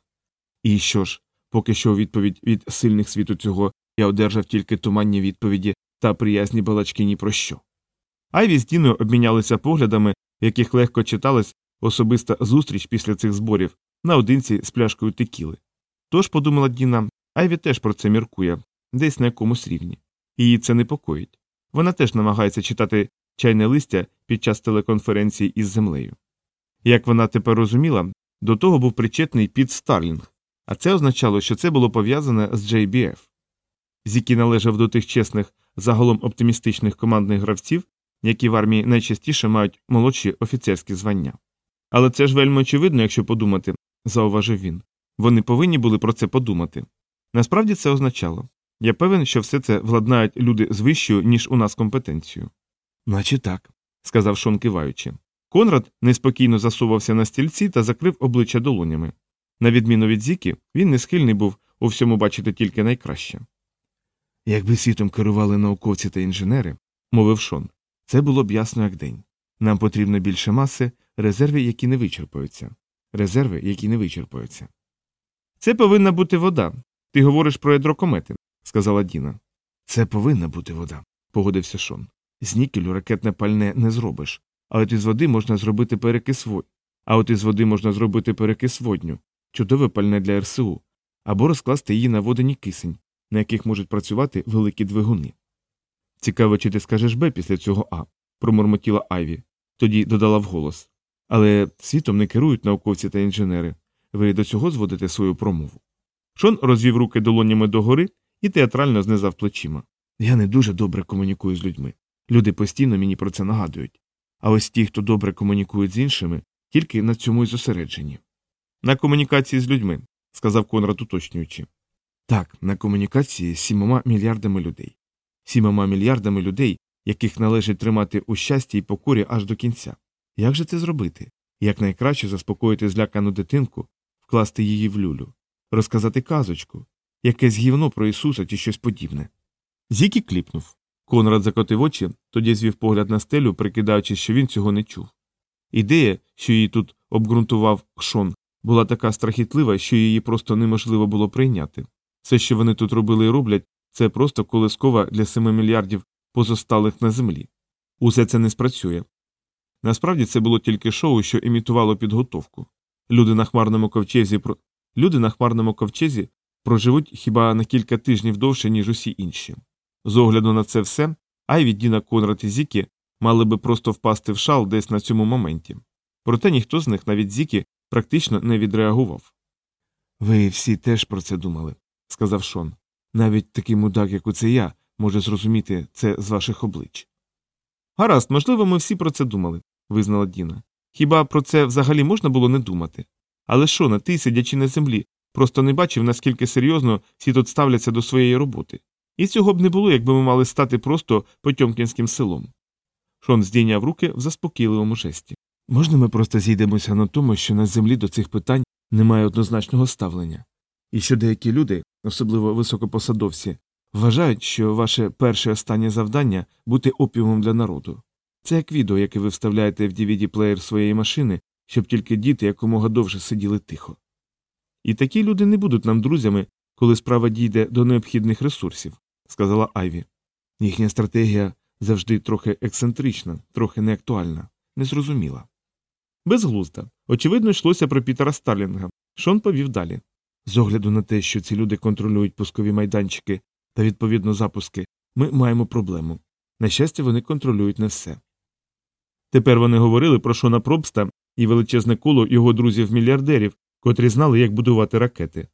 [SPEAKER 1] І що ж, поки що у відповідь від сильних світу цього Я одержав тільки туманні відповіді та приязні балачки ні про що. Айві з Діною обмінялися поглядами, в яких легко читалась особиста зустріч після цих зборів наодинці з пляшкою текіли. Тож, подумала Діна, Айві теж про це міркує, десь на якомусь рівні. Її це непокоїть. Вона теж намагається читати чайне листя під час телеконференції із землею. Як вона тепер розуміла, до того був причетний Піт Старлінг, а це означало, що це було пов'язане з JBF. Зікі належав до тих чесних, загалом оптимістичних командних гравців, які в армії найчастіше мають молодші офіцерські звання. Але це ж вельми очевидно, якщо подумати, зауважив він. Вони повинні були про це подумати. Насправді це означало я певен, що все це владнають люди з вищою, ніж у нас компетенцією. Наче так, сказав Шон киваючи. Конрад неспокійно засувався на стільці та закрив обличчя долонями. На відміну від Зіки, він не схильний був у всьому бачити тільки найкраще. Якби світом керували науковці та інженери, мовив Шон, це було б ясно як день. Нам потрібно більше маси, резерви, які не вичерпуються. Резерви, які не вичерпуються. Це повинна бути вода. Ти говориш про ядро комети, сказала Діна. Це повинна бути вода, погодився Шон. З нікелю ракетне пальне не зробиш, а от із води можна зробити перекис водь. А от із води можна зробити перекис водню, чудове пальне для РСУ, або розкласти її на водені кисень, на яких можуть працювати великі двигуни. Цікаво, чи ти скажеш Б після цього А, промурмотіла Айві, тоді додала вголос. Але світом не керують науковці та інженери. Ви до цього зводите свою промову. Шон розвів руки долонями догори і театрально знизав плечима. Я не дуже добре комунікую з людьми. Люди постійно мені про це нагадують. А ось ті, хто добре комунікують з іншими, тільки на цьому й зосереджені. На комунікації з людьми, сказав Конрад уточнюючи. Так, на комунікації з сімома мільярдами людей. Сімома мільярдами людей, яких належить тримати у щасті і покорі аж до кінця. Як же це зробити? Як найкраще заспокоїти злякану дитинку, вкласти її в люлю, розказати казочку, якесь гівно про Ісуса чи щось подібне. Зікі кліпнув. Конрад закотив очі, тоді звів погляд на стелю, прикидаючи, що він цього не чув. Ідея, що її тут обґрунтував Шон, була така страхітлива, що її просто неможливо було прийняти. Все, що вони тут робили і роблять, це просто колискова для семи мільярдів позосталих на землі. Усе це не спрацює. Насправді це було тільки шоу, що імітувало підготовку. Люди на хмарному ковчезі про... Люди на хмарному ковчезі проживуть хіба на кілька тижнів довше, ніж усі інші. З огляду на це все, Айві, Діна, Конрад і Зікі мали би просто впасти в шал десь на цьому моменті. Проте ніхто з них, навіть Зікі, практично не відреагував. Ви всі теж про це думали, сказав Шон. Навіть такий мудак, як оце я, може зрозуміти це з ваших облич. Гаразд, можливо, ми всі про це думали, визнала Діна. Хіба про це взагалі можна було не думати? Але Шона, ти, сидячи на землі, просто не бачив, наскільки серйозно всі тут ставляться до своєї роботи. І цього б не було, якби ми мали стати просто Потьомкінським селом. Шон здійняв руки в заспокійливому жесті. Можна ми просто зійдемося на тому, що на землі до цих питань немає однозначного ставлення, і що деякі люди, особливо високопосадовці, вважають, що ваше перше останнє завдання бути опіумом для народу. Це як відео, яке ви вставляєте в dvd плеєр своєї машини, щоб тільки діти якомога довше сиділи тихо. І такі люди не будуть нам друзями, коли справа дійде до необхідних ресурсів, сказала Айві. Їхня стратегія завжди трохи ексцентрична, трохи неактуальна, незрозуміла. Безглузда. Очевидно, йшлося про Пітера Старлінга. Шон повів далі. З огляду на те, що ці люди контролюють пускові майданчики та відповідно запуски, ми маємо проблему. На щастя, вони контролюють не все. Тепер вони говорили про Шона Пробста і величезне коло його друзів-мільярдерів, котрі знали, як будувати ракети.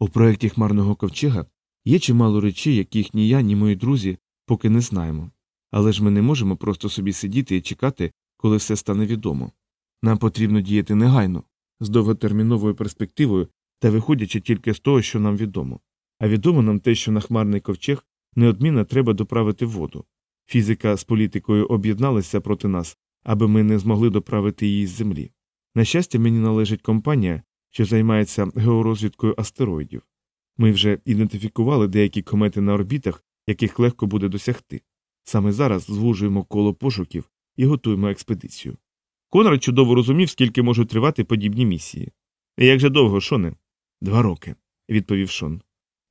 [SPEAKER 1] У проєкті Хмарного ковчега є чимало речей, яких ні я, ні мої друзі поки не знаємо. Але ж ми не можемо просто собі сидіти і чекати, коли все стане відомо. Нам потрібно діяти негайно, з довготерміновою перспективою та виходячи тільки з того, що нам відомо. А відомо нам те, що на хмарний ковчег неодмінно треба доправити воду. Фізика з політикою об'єдналися проти нас, аби ми не змогли доправити її з землі. На щастя, мені належить компанія, що займається георозвідкою астероїдів. Ми вже ідентифікували деякі комети на орбітах, яких легко буде досягти. Саме зараз звужуємо коло пошуків і готуємо експедицію. Конрад чудово розумів, скільки можуть тривати подібні місії. Як же довго, Шоне? Два роки, відповів Шон.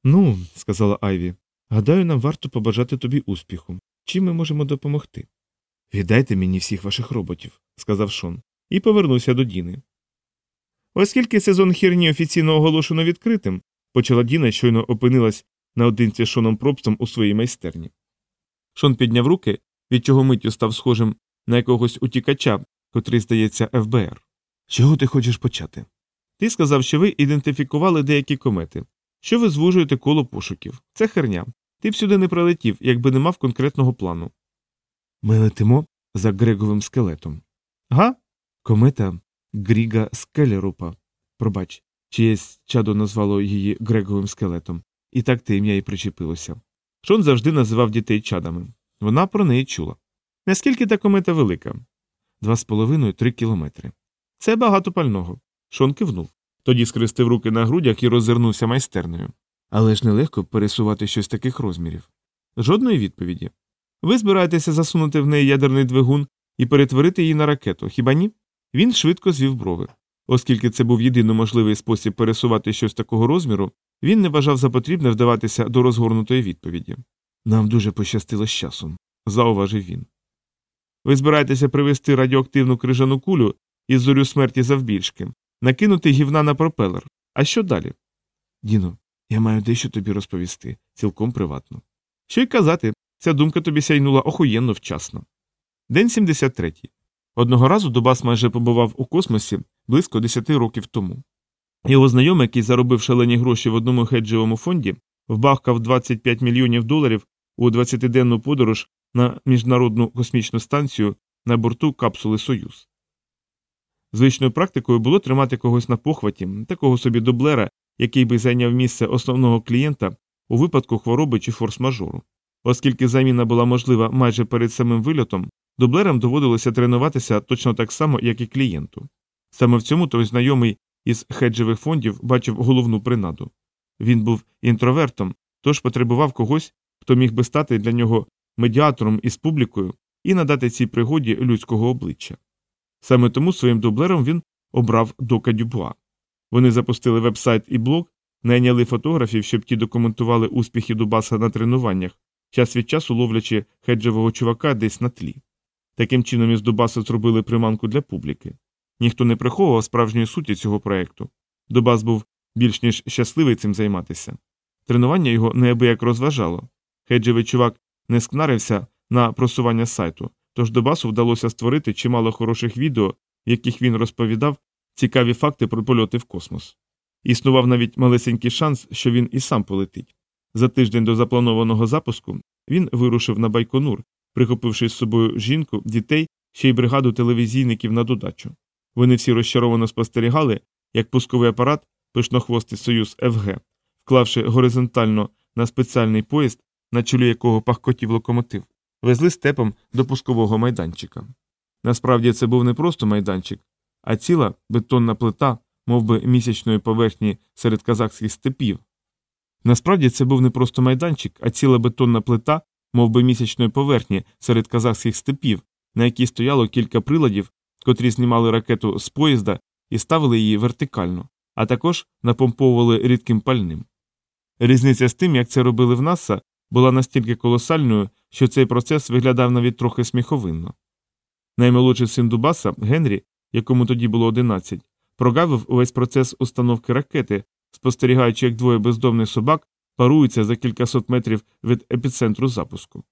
[SPEAKER 1] Ну, сказала Айві, Гадаю, нам варто побажати тобі успіху. Чим ми можемо допомогти? Віддайте мені всіх ваших роботів, сказав Шон, і повернувся до Діни. Оскільки сезон хірні офіційно оголошено відкритим, почала Діна, щойно опинилась наодинці з Шоном Пробстом у своїй майстерні. Шон підняв руки, від чого миттю став схожим на якогось утікача, котрий здається ФБР. Чого ти хочеш почати? Ти сказав, що ви ідентифікували деякі комети, що ви звужуєте коло пошуків. Це херня. Ти б сюди не прилетів, якби не мав конкретного плану. Ми летимо за Греговим скелетом. Га? Комета Гріга Скелерупа. Пробач, чиєсь чадо назвало її Греговим скелетом, і так те ім'я й причепилося. Шон завжди називав дітей чадами. Вона про неї чула. Наскільки та комета велика? Два з половиною три кілометри. Це багато пального. Шон кивнув. Тоді скрестив руки на грудях і роззирнувся майстерною. Але ж нелегко пересувати щось таких розмірів. Жодної відповіді. Ви збираєтеся засунути в неї ядерний двигун і перетворити її на ракету, хіба ні? Він швидко звів брови. Оскільки це був єдино можливий спосіб пересувати щось такого розміру, він не вважав за потрібне вдаватися до розгорнутої відповіді. Нам дуже пощастило з часом, зауважив він. Ви збираєтеся привезти радіоактивну крижану кулю із зорю смерті завбільшки, накинути гівна на пропелер. А що далі? Діно, я маю дещо тобі розповісти, цілком приватно. Що й казати, ця думка тобі сяйнула охуєнно вчасно. День 73. Одного разу Дубас майже побував у космосі близько 10 років тому. Його знайомий, який заробив шалені гроші в одному хеджевому фонді, вбахкав 25 мільйонів доларів у 20-денну подорож на міжнародну космічну станцію на борту капсули Союз. Звичною практикою було тримати когось на похваті, такого собі дублера, який би зайняв місце основного клієнта у випадку хвороби чи форс-мажору. Оскільки заміна була можлива майже перед самим вильотом, дублерам доводилося тренуватися точно так само, як і клієнту. Саме в цьому той знайомий із хеджевих фондів бачив головну принаду. Він був інтровертом, тож потребував когось, хто міг би стати для нього медіатором із публікою і надати цій пригоді людського обличчя. Саме тому своїм дублером він обрав Дока Дюбуа. Вони запустили вебсайт і блог, найняли фотографів, щоб ті документували успіхи Дубаса на тренуваннях, час від часу ловлячи хеджевого чувака десь на тлі. Таким чином із Дубаса зробили приманку для публіки. Ніхто не приховував справжньої суті цього проекту. Дубас був більш ніж щасливий цим займатися. Тренування його неабияк розважало. Хеджевий чувак не скнарився на просування сайту, тож Дубасу вдалося створити чимало хороших відео, в яких він розповідав цікаві факти про польоти в космос. Існував навіть малесенький шанс, що він і сам полетить. За тиждень до запланованого запуску він вирушив на Байконур, прихопивши з собою жінку, дітей, ще й бригаду телевізійників на додачу. Вони всі розчаровано спостерігали, як пусковий апарат, пишнохвостий союз ФГ, вклавши горизонтально на спеціальний поїзд, на чолі якого пахкотів локомотив, везли степом до пускового майданчика. Насправді це був не просто майданчик, а ціла бетонна плита, мов би, місячної поверхні серед казахських степів. Насправді це був не просто майданчик, а ціла бетонна плита, мов би, місячної поверхні серед казахських степів, на якій стояло кілька приладів, котрі знімали ракету з поїзда і ставили її вертикально, а також напомповували рідким пальним. Різниця з тим, як це робили в НАСА, була настільки колосальною, що цей процес виглядав навіть трохи сміховинно. Наймолодший син Дубаса, Генрі, якому тоді було 11, прогавив увесь процес установки ракети, спостерігаючи, як двоє бездомних собак паруються за кількасот метрів від епіцентру запуску.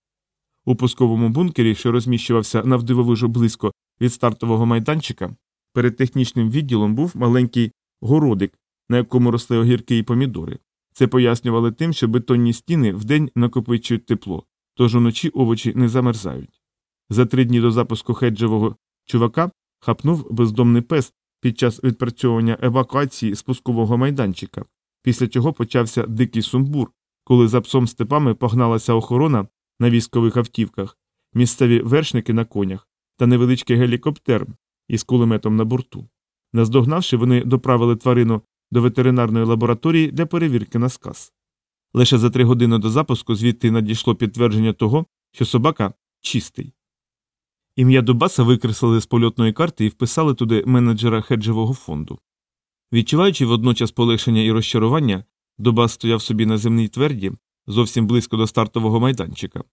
[SPEAKER 1] У пусковому бункері, що розміщувався навдивовижу близько від стартового майданчика, перед технічним відділом був маленький городик, на якому росли огірки і помідори. Це пояснювали тим, що бетонні стіни вдень накопичують тепло, тож уночі овочі не замерзають. За три дні до запуску хеджевого чувака хапнув бездомний пес під час відпрацьовування евакуації спускового майданчика, після чого почався дикий сумбур, коли за псом степами погналася охорона на військових автівках, місцеві вершники на конях та невеличкий гелікоптер із кулеметом на борту. Наздогнавши, вони доправили тварину до ветеринарної лабораторії для перевірки на сказ. Лише за три години до запуску звідти надійшло підтвердження того, що собака чистий. Ім'я Дубаса викреслили з польотної карти і вписали туди менеджера хеджевого фонду. Відчуваючи водночас полегшення і розчарування, Дубас стояв собі на земній тверді, зовсім близько до стартового майданчика.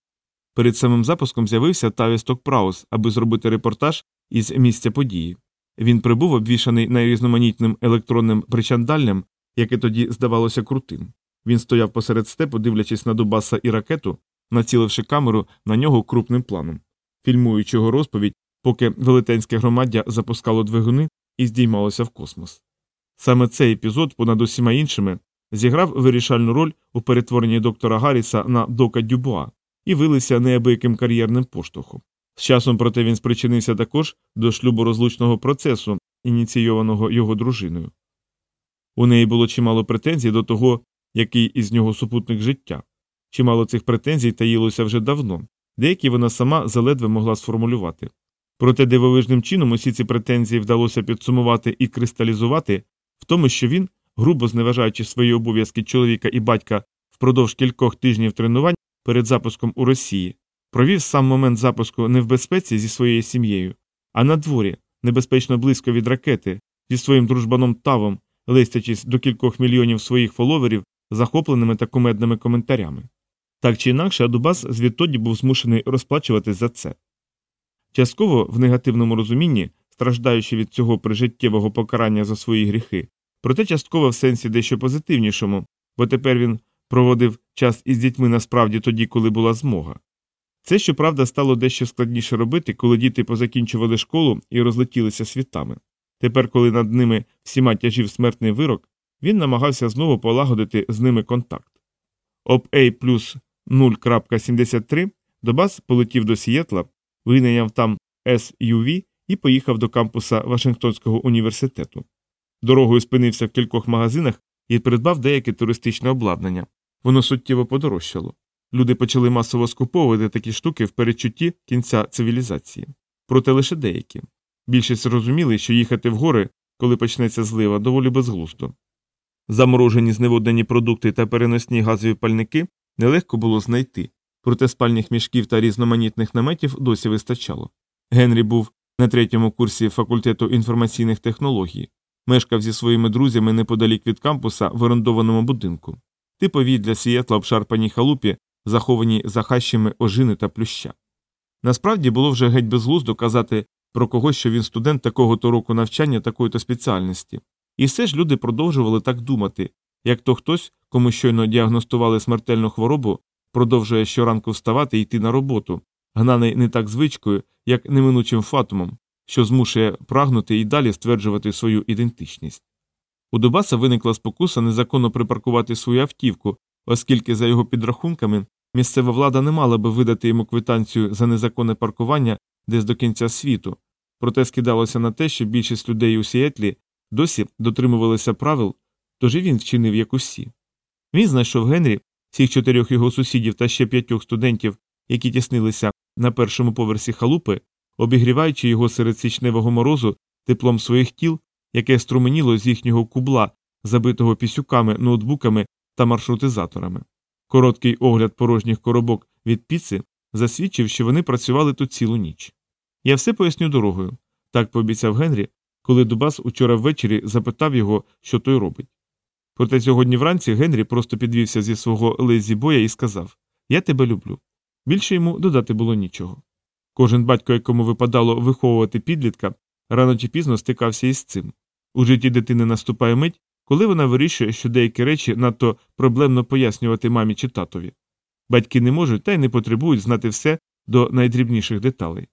[SPEAKER 1] Перед самим запуском з'явився Тавісток Праус, аби зробити репортаж із місця події. Він прибув обвішаний найрізноманітним електронним причандаллям, яке тоді здавалося крутим. Він стояв посеред степу, дивлячись на Дубаса і ракету, націливши камеру на нього крупним планом, фільмуючи його розповідь, поки велетенське громаддя запускало двигуни і здіймалося в космос. Саме цей епізод, понад усіма іншими, зіграв вирішальну роль у перетворенні доктора Гарріса на дока Дюбуа і вилився неабияким кар'єрним поштовхом. З часом, проте, він спричинився також до шлюборозлучного процесу, ініційованого його дружиною. У неї було чимало претензій до того, який із нього супутник життя. Чимало цих претензій таїлося вже давно, деякі вона сама заледве могла сформулювати. Проте дивовижним чином усі ці претензії вдалося підсумувати і кристалізувати в тому, що він, грубо зневажаючи свої обов'язки чоловіка і батька впродовж кількох тижнів тренувань перед запуском у Росії, провів сам момент запуску не в безпеці зі своєю сім'єю, а на дворі, небезпечно близько від ракети, зі своїм дружбаном Тавом, листячись до кількох мільйонів своїх фоловерів захопленими та кумедними коментарями. Так чи інакше, Адубас звідтоді був змушений розплачуватись за це. Частково в негативному розумінні, страждаючи від цього прижиттєвого покарання за свої гріхи, проте частково в сенсі дещо позитивнішому, бо тепер він проводив час із дітьми насправді тоді, коли була змога. Це, щоправда, стало дещо складніше робити, коли діти позакінчували школу і розлетілися світами. Тепер, коли над ними всіма тяжів смертний вирок, він намагався знову полагодити з ними контакт. Об A плюс 0.73 Добас полетів до Сієтла, винайняв там SUV і поїхав до кампуса Вашингтонського університету. Дорогою спинився в кількох магазинах і придбав деяке туристичне обладнання. Воно суттєво подорожчало. Люди почали масово скуповувати такі штуки в передчутті кінця цивілізації. Проте лише деякі. Більшість розуміли, що їхати в гори, коли почнеться злива, доволі безглуздо. Заморожені зневоднені продукти та переносні газові пальники нелегко було знайти, проте спальних мішків та різноманітних наметів досі вистачало. Генрі був на третьому курсі факультету інформаційних технологій, мешкав зі своїми друзями неподалік від кампуса в орендованому будинку, типові для сієтла обшарпаній халупі, заховані за хащами ожини та плюща. Насправді було вже геть безглуздо казати про когось, що він студент такого то року навчання такої то спеціальності. І все ж люди продовжували так думати, як то хтось, кому щойно діагностували смертельну хворобу, продовжує щоранку вставати і йти на роботу, гнаний не так звичкою, як неминучим фатумом, що змушує прагнути і далі стверджувати свою ідентичність. У Дубаса виникла спокуса незаконно припаркувати свою автівку, оскільки, за його підрахунками, місцева влада не мала би видати йому квитанцію за незаконне паркування десь до кінця світу, проте скидалося на те, що більшість людей у Сіетлі досі дотримувалися правил, тож і він вчинив як усі. Він знайшов Генрі, всіх чотирьох його сусідів та ще п'ятьох студентів, які тіснилися на першому поверсі халупи, обігріваючи його серед січневого морозу теплом своїх тіл, яке струменіло з їхнього кубла, забитого пісюками, ноутбуками та маршрутизаторами. Короткий огляд порожніх коробок від піци засвідчив, що вони працювали тут цілу ніч. Я все поясню дорогою, так пообіцяв Генрі, коли Дубас учора ввечері запитав його, що той робить. Проте сьогодні вранці Генрі просто підвівся зі свого лезі боя і сказав Я тебе люблю. Більше йому додати було нічого. Кожен батько, якому випадало виховувати підлітка, рано чи пізно стикався із цим. У житті дитини наступає мить, коли вона вирішує, що деякі речі надто проблемно пояснювати мамі чи татові. Батьки не можуть та й не потребують знати все до найдрібніших деталей.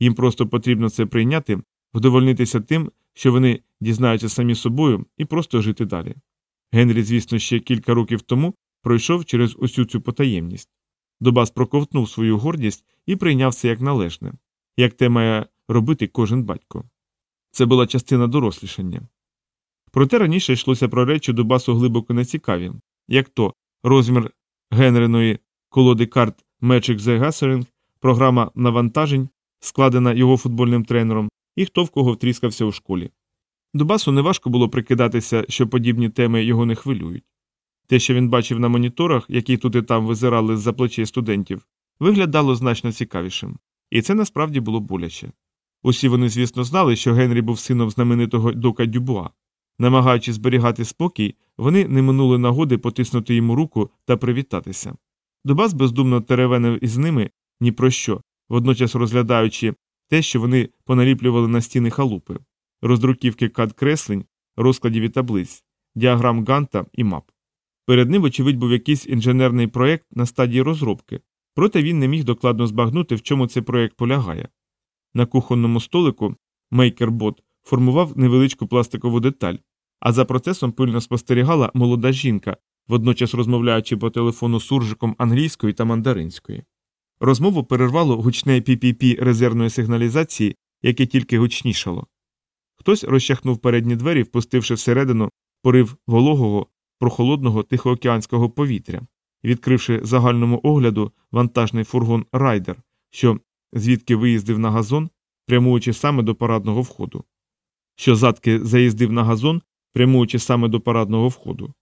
[SPEAKER 1] Їм просто потрібно це прийняти, вдовольнитися тим, що вони дізнаються самі собою, і просто жити далі. Генрі, звісно, ще кілька років тому пройшов через усю цю потаємність. Добас проковтнув свою гордість і прийняв це як належне, як те має робити кожен батько. Це була частина дорослішання. Проте раніше йшлося про речі Дубасу глибоко нецікаві, як то розмір Генриної колоди карт Magic the Gathering, програма навантажень, складена його футбольним тренером, і хто в кого втріскався у школі. Дубасу неважко було прикидатися, що подібні теми його не хвилюють. Те, що він бачив на моніторах, які тут і там визирали з за плечей студентів, виглядало значно цікавішим, і це насправді було боляче. Усі вони, звісно, знали, що Генрі був сином знаменитого Дока Дюбуа. Намагаючись зберігати спокій, вони не минули нагоди потиснути йому руку та привітатися. Дубас бездумно теревенив із ними ні про що, водночас розглядаючи те, що вони поналіплювали на стіни халупи, роздруківки кад креслень, розкладів і таблиць, діаграм Ганта і мап. Перед ним, очевидь, був якийсь інженерний проєкт на стадії розробки, проте він не міг докладно збагнути, в чому цей проєкт полягає. На кухонному столику мейкербот формував невеличку пластикову деталь, а за процесом пильно спостерігала молода жінка, водночас розмовляючи по телефону суржиком англійської та мандаринської. Розмову перервало гучне пі резервної сигналізації, яке тільки гучнішало. Хтось розчахнув передні двері, впустивши всередину порив вологого, прохолодного тихоокеанського повітря, відкривши загальному огляду вантажний фургон Райдер, що звідки виїздив на газон, прямуючи саме до парадного входу. Що задки заїздив на газон, прямуючи саме до парадного входу.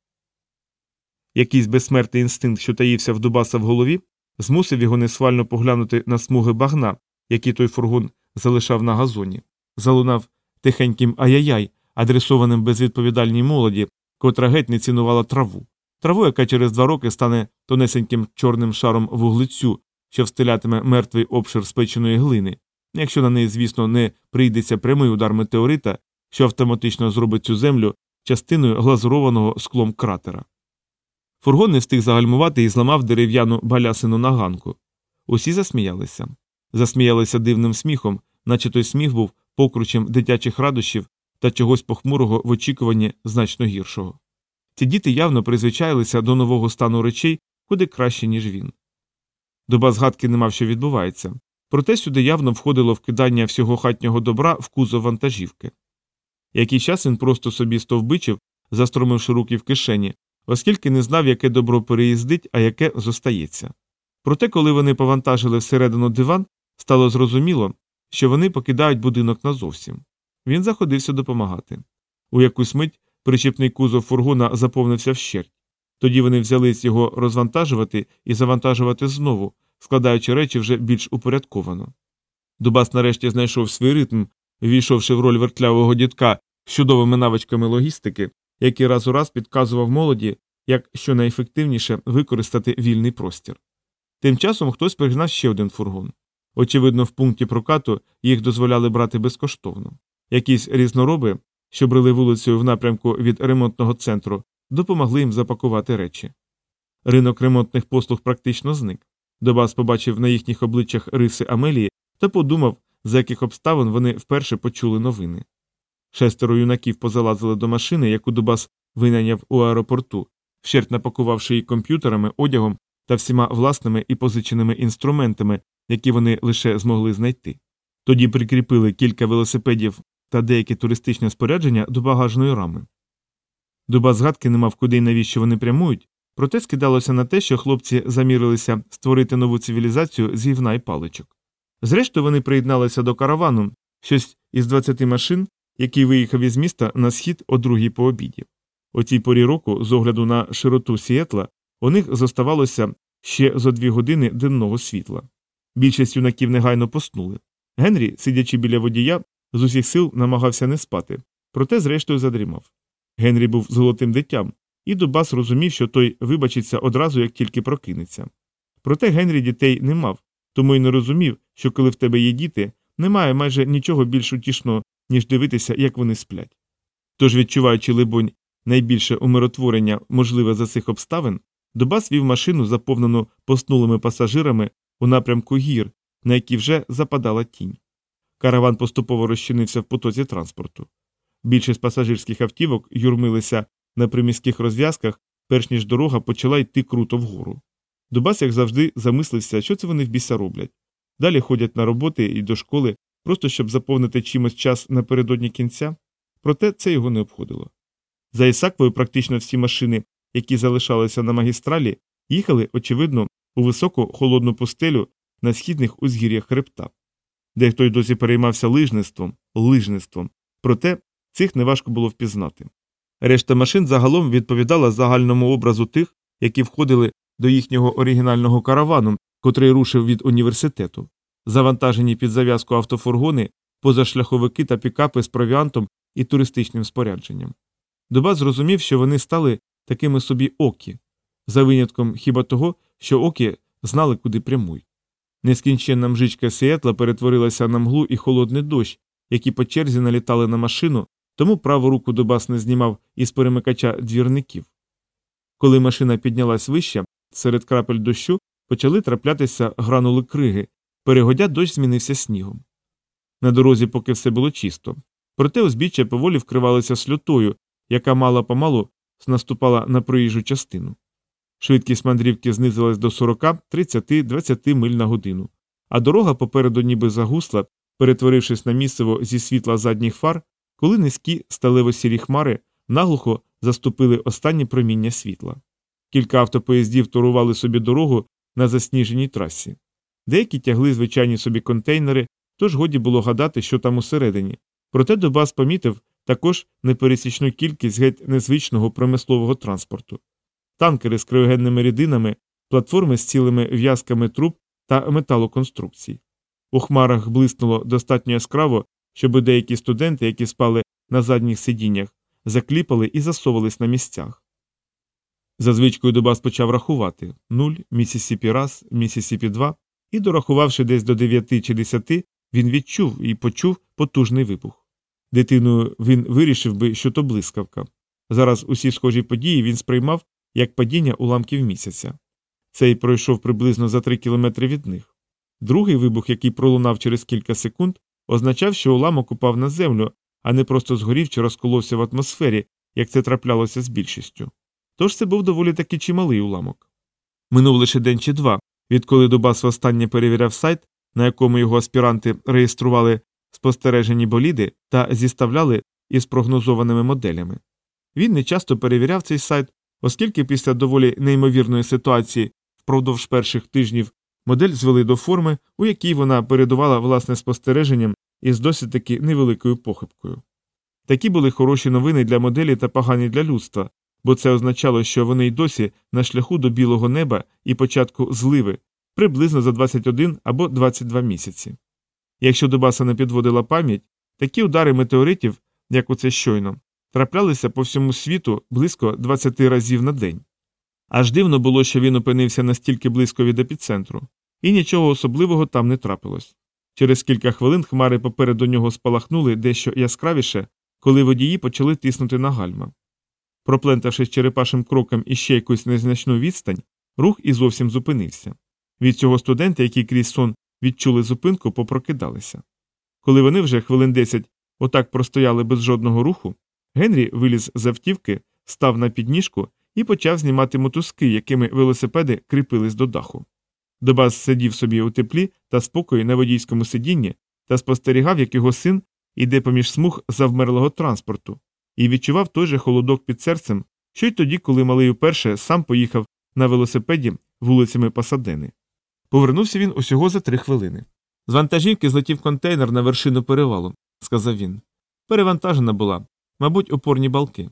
[SPEAKER 1] Якийсь безсмертний інстинкт, що таївся в Дубаса в голові, змусив його несвально поглянути на смуги багна, які той фургон залишав на газоні, залунав тихеньким ай-яй-яй, адресованим безвідповідальній молоді, котра геть не цінувала траву, траву, яка через два роки стане тонесеньким чорним шаром вуглецю, що встилятиме мертвий обшир спеченої глини, якщо на неї, звісно, не прийдеться прямий удар метеорита, що автоматично зробить цю землю частиною глазурованого склом кратера. Фургон не встиг загальмувати і зламав дерев'яну балясину на ганку. Усі засміялися. Засміялися дивним сміхом, наче той сміх був покручем дитячих радощів та чогось похмурого в очікуванні значно гіршого. Ці діти явно призвичаїлися до нового стану речей куди краще, ніж він. Доба згадки не мав, що відбувається, проте сюди явно входило вкидання всього хатнього добра в кузов вантажівки. Який час він просто собі стовбичив, застромивши руки в кишені, оскільки не знав, яке добро переїздить, а яке зостається. Проте, коли вони повантажили всередину диван, стало зрозуміло, що вони покидають будинок назовсім. Він заходився допомагати. У якусь мить причіпний кузов фургона заповнився вщерть. Тоді вони взялись його розвантажувати і завантажувати знову, складаючи речі вже більш упорядковано. Дубас нарешті знайшов свій ритм, ввійшовши в роль вертлявого дітка з чудовими навичками логістики, який раз у раз підказував молоді, як щонайефективніше використати вільний простір. Тим часом хтось пригнав ще один фургон. Очевидно, в пункті прокату їх дозволяли брати безкоштовно. Якісь різнороби, що брели вулицею в напрямку від ремонтного центру, допомогли їм запакувати речі. Ринок ремонтних послуг практично зник. Добас побачив на їхніх обличчях риси Амелії та подумав, за яких обставин вони вперше почули новини. Шестеро юнаків позалазили до машини, яку Дубас винайняв у аеропорту, вщерть напакувавши її комп'ютерами, одягом та всіма власними і позиченими інструментами, які вони лише змогли знайти. Тоді прикріпили кілька велосипедів та деяке туристичне спорядження до багажної рами. Дуба згадки не мав куди й навіщо вони прямують, проте скидалося на те, що хлопці замірилися створити нову цивілізацію з гівна і паличок. Зрештою, вони приєдналися до каравану, щось із 20 машин, який виїхав із міста на схід о другій по обіді. О цій порі року, з огляду на широту Сіетла, у них зоставалося ще зо дві години денного світла. Більшість юнаків негайно поснули. Генрі, сидячи біля водія, з усіх сил намагався не спати, проте, зрештою, задрімав. Генрі був золотим дитям, і Дубас розумів, що той вибачиться одразу, як тільки прокинеться. Проте Генрі дітей не мав, тому й не розумів, що коли в тебе є діти, немає майже нічого більш утішного, ніж дивитися, як вони сплять. Тож, відчуваючи, либонь, найбільше умиротворення можливе за цих обставин, Дубас вів машину, заповнену поснулими пасажирами у напрямку гір, на які вже западала тінь. Караван поступово розчинився в потоці транспорту. Більшість пасажирських автівок юрмилися на приміських розв'язках, перш ніж дорога почала йти круто вгору. Дубас, як завжди, замислився, що це вони в біса роблять. Далі ходять на роботи і до школи, просто щоб заповнити чимось час напередодні кінця, проте це його не обходило. За Ісаквою практично всі машини, які залишалися на магістралі, їхали, очевидно, у високу холодну пустелю на східних узгір'ях хребта. Дехто й досі переймався лижництвом, лижництвом, проте цих неважко було впізнати. Решта машин загалом відповідала загальному образу тих, які входили до їхнього оригінального каравану, котрий рушив від університету, завантажені під зав'язку автофургони, позашляховики та пікапи з провіантом і туристичним спорядженням. Дуба зрозумів, що вони стали такими собі окі, за винятком хіба того, що окі знали, куди прямують. Нескінченна мжичка Сіетла перетворилася на мглу і холодний дощ, які по черзі налітали на машину, тому праву руку Дубас не знімав із перемикача двірників. Коли машина піднялась вище, серед крапель дощу почали траплятися гранули криги, перегодя дощ змінився снігом. На дорозі поки все було чисто. Проте узбіччя поволі вкривалися сльотою, яка мало помалу наступала на проїжджу частину. Швидкість мандрівки знизилась до 40, 30, 20 миль на годину, а дорога попереду ніби загусла, перетворившись на місиво зі світла задніх фар, коли низькі сталево сірі хмари наглухо заступили останні проміння світла. Кілька автопоїздів турували собі дорогу на засніженій трасі. Деякі тягли звичайні собі контейнери, тож годі було гадати, що там усередині. Проте Добас помітив також непересічну кількість геть незвичного промислового транспорту. Танкери з криогенними рідинами, платформи з цілими в'язками труб та металоконструкцій. У хмарах блиснуло достатньо яскраво, щоб деякі студенти, які спали на задніх сидіннях, закліпали і засовувались на місцях. За звичкою Дубас почав рахувати нуль, Місісіпі раз, Місісіпі два, і, дорахувавши десь до дев'яти чи десяти, він відчув і почув потужний вибух. Дитиною він вирішив би, що то блискавка. Зараз усі схожі події він сприймав як падіння уламків місяця. Цей пройшов приблизно за три кілометри від них. Другий вибух, який пролунав через кілька секунд, означав, що уламок упав на землю, а не просто згорів чи розколовся в атмосфері, як це траплялося з більшістю. Тож це був доволі таки чималий уламок. Минув лише день чи два, відколи Дубас востаннє перевіряв сайт, на якому його аспіранти реєстрували спостережені боліди та зіставляли із прогнозованими моделями. Він не часто перевіряв цей сайт, оскільки після доволі неймовірної ситуації впродовж перших тижнів модель звели до форми, у якій вона передувала власне спостереженням із досить таки невеликою похибкою. Такі були хороші новини для моделі та погані для людства, бо це означало, що вони й досі на шляху до білого неба і початку зливи приблизно за 21 або 22 місяці. Якщо Дубаса не підводила пам'ять, такі удари метеоритів, як оце щойно, траплялися по всьому світу близько 20 разів на день. Аж дивно було, що він опинився настільки близько від епіцентру, і нічого особливого там не трапилось. Через кілька хвилин хмари попереду нього спалахнули дещо яскравіше, коли водії почали тиснути на гальма. Проплентавшись черепашим кроком іще якусь незначну відстань, рух і зовсім зупинився. Від цього студенти, які крізь сон відчули зупинку, попрокидалися. Коли вони вже хвилин десять отак простояли без жодного руху, Генрі виліз з автівки, став на підніжку і почав знімати мотузки, якими велосипеди кріпились до даху. Добас сидів собі у теплі та спокої на водійському сидінні та спостерігав, як його син іде поміж смуг завмерлого транспорту, і відчував той же холодок під серцем, що й тоді, коли малий уперше сам поїхав на велосипеді вулицями Пасадени. Повернувся він усього за три хвилини. З вантажівки злетів контейнер на вершину перевалу, сказав він. Перевантажена була, мабуть, опорні балки.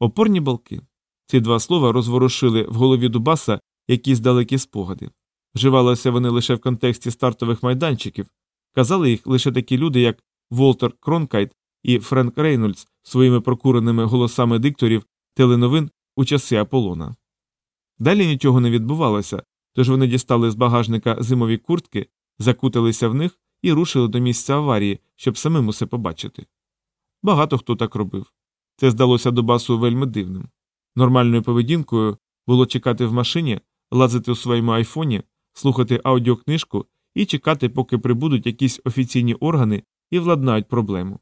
[SPEAKER 1] Опорні балки. Ці два слова розворушили в голові Дубаса якісь далекі спогади. Вживалися вони лише в контексті стартових майданчиків, казали їх лише такі люди, як Волтер Кронкайт і Френк Рейнольдс своїми прокуреними голосами дикторів теленовин у часи Аполлона. Далі нічого не відбувалося, тож вони дістали з багажника зимові куртки, закуталися в них і рушили до місця аварії, щоб самим усе побачити. Багато хто так робив. Це здалося Дубасу вельми дивним. Нормальною поведінкою було чекати в машині, лазити у своєму айфоні, слухати аудіокнижку і чекати, поки прибудуть якісь офіційні органи і владнають проблему.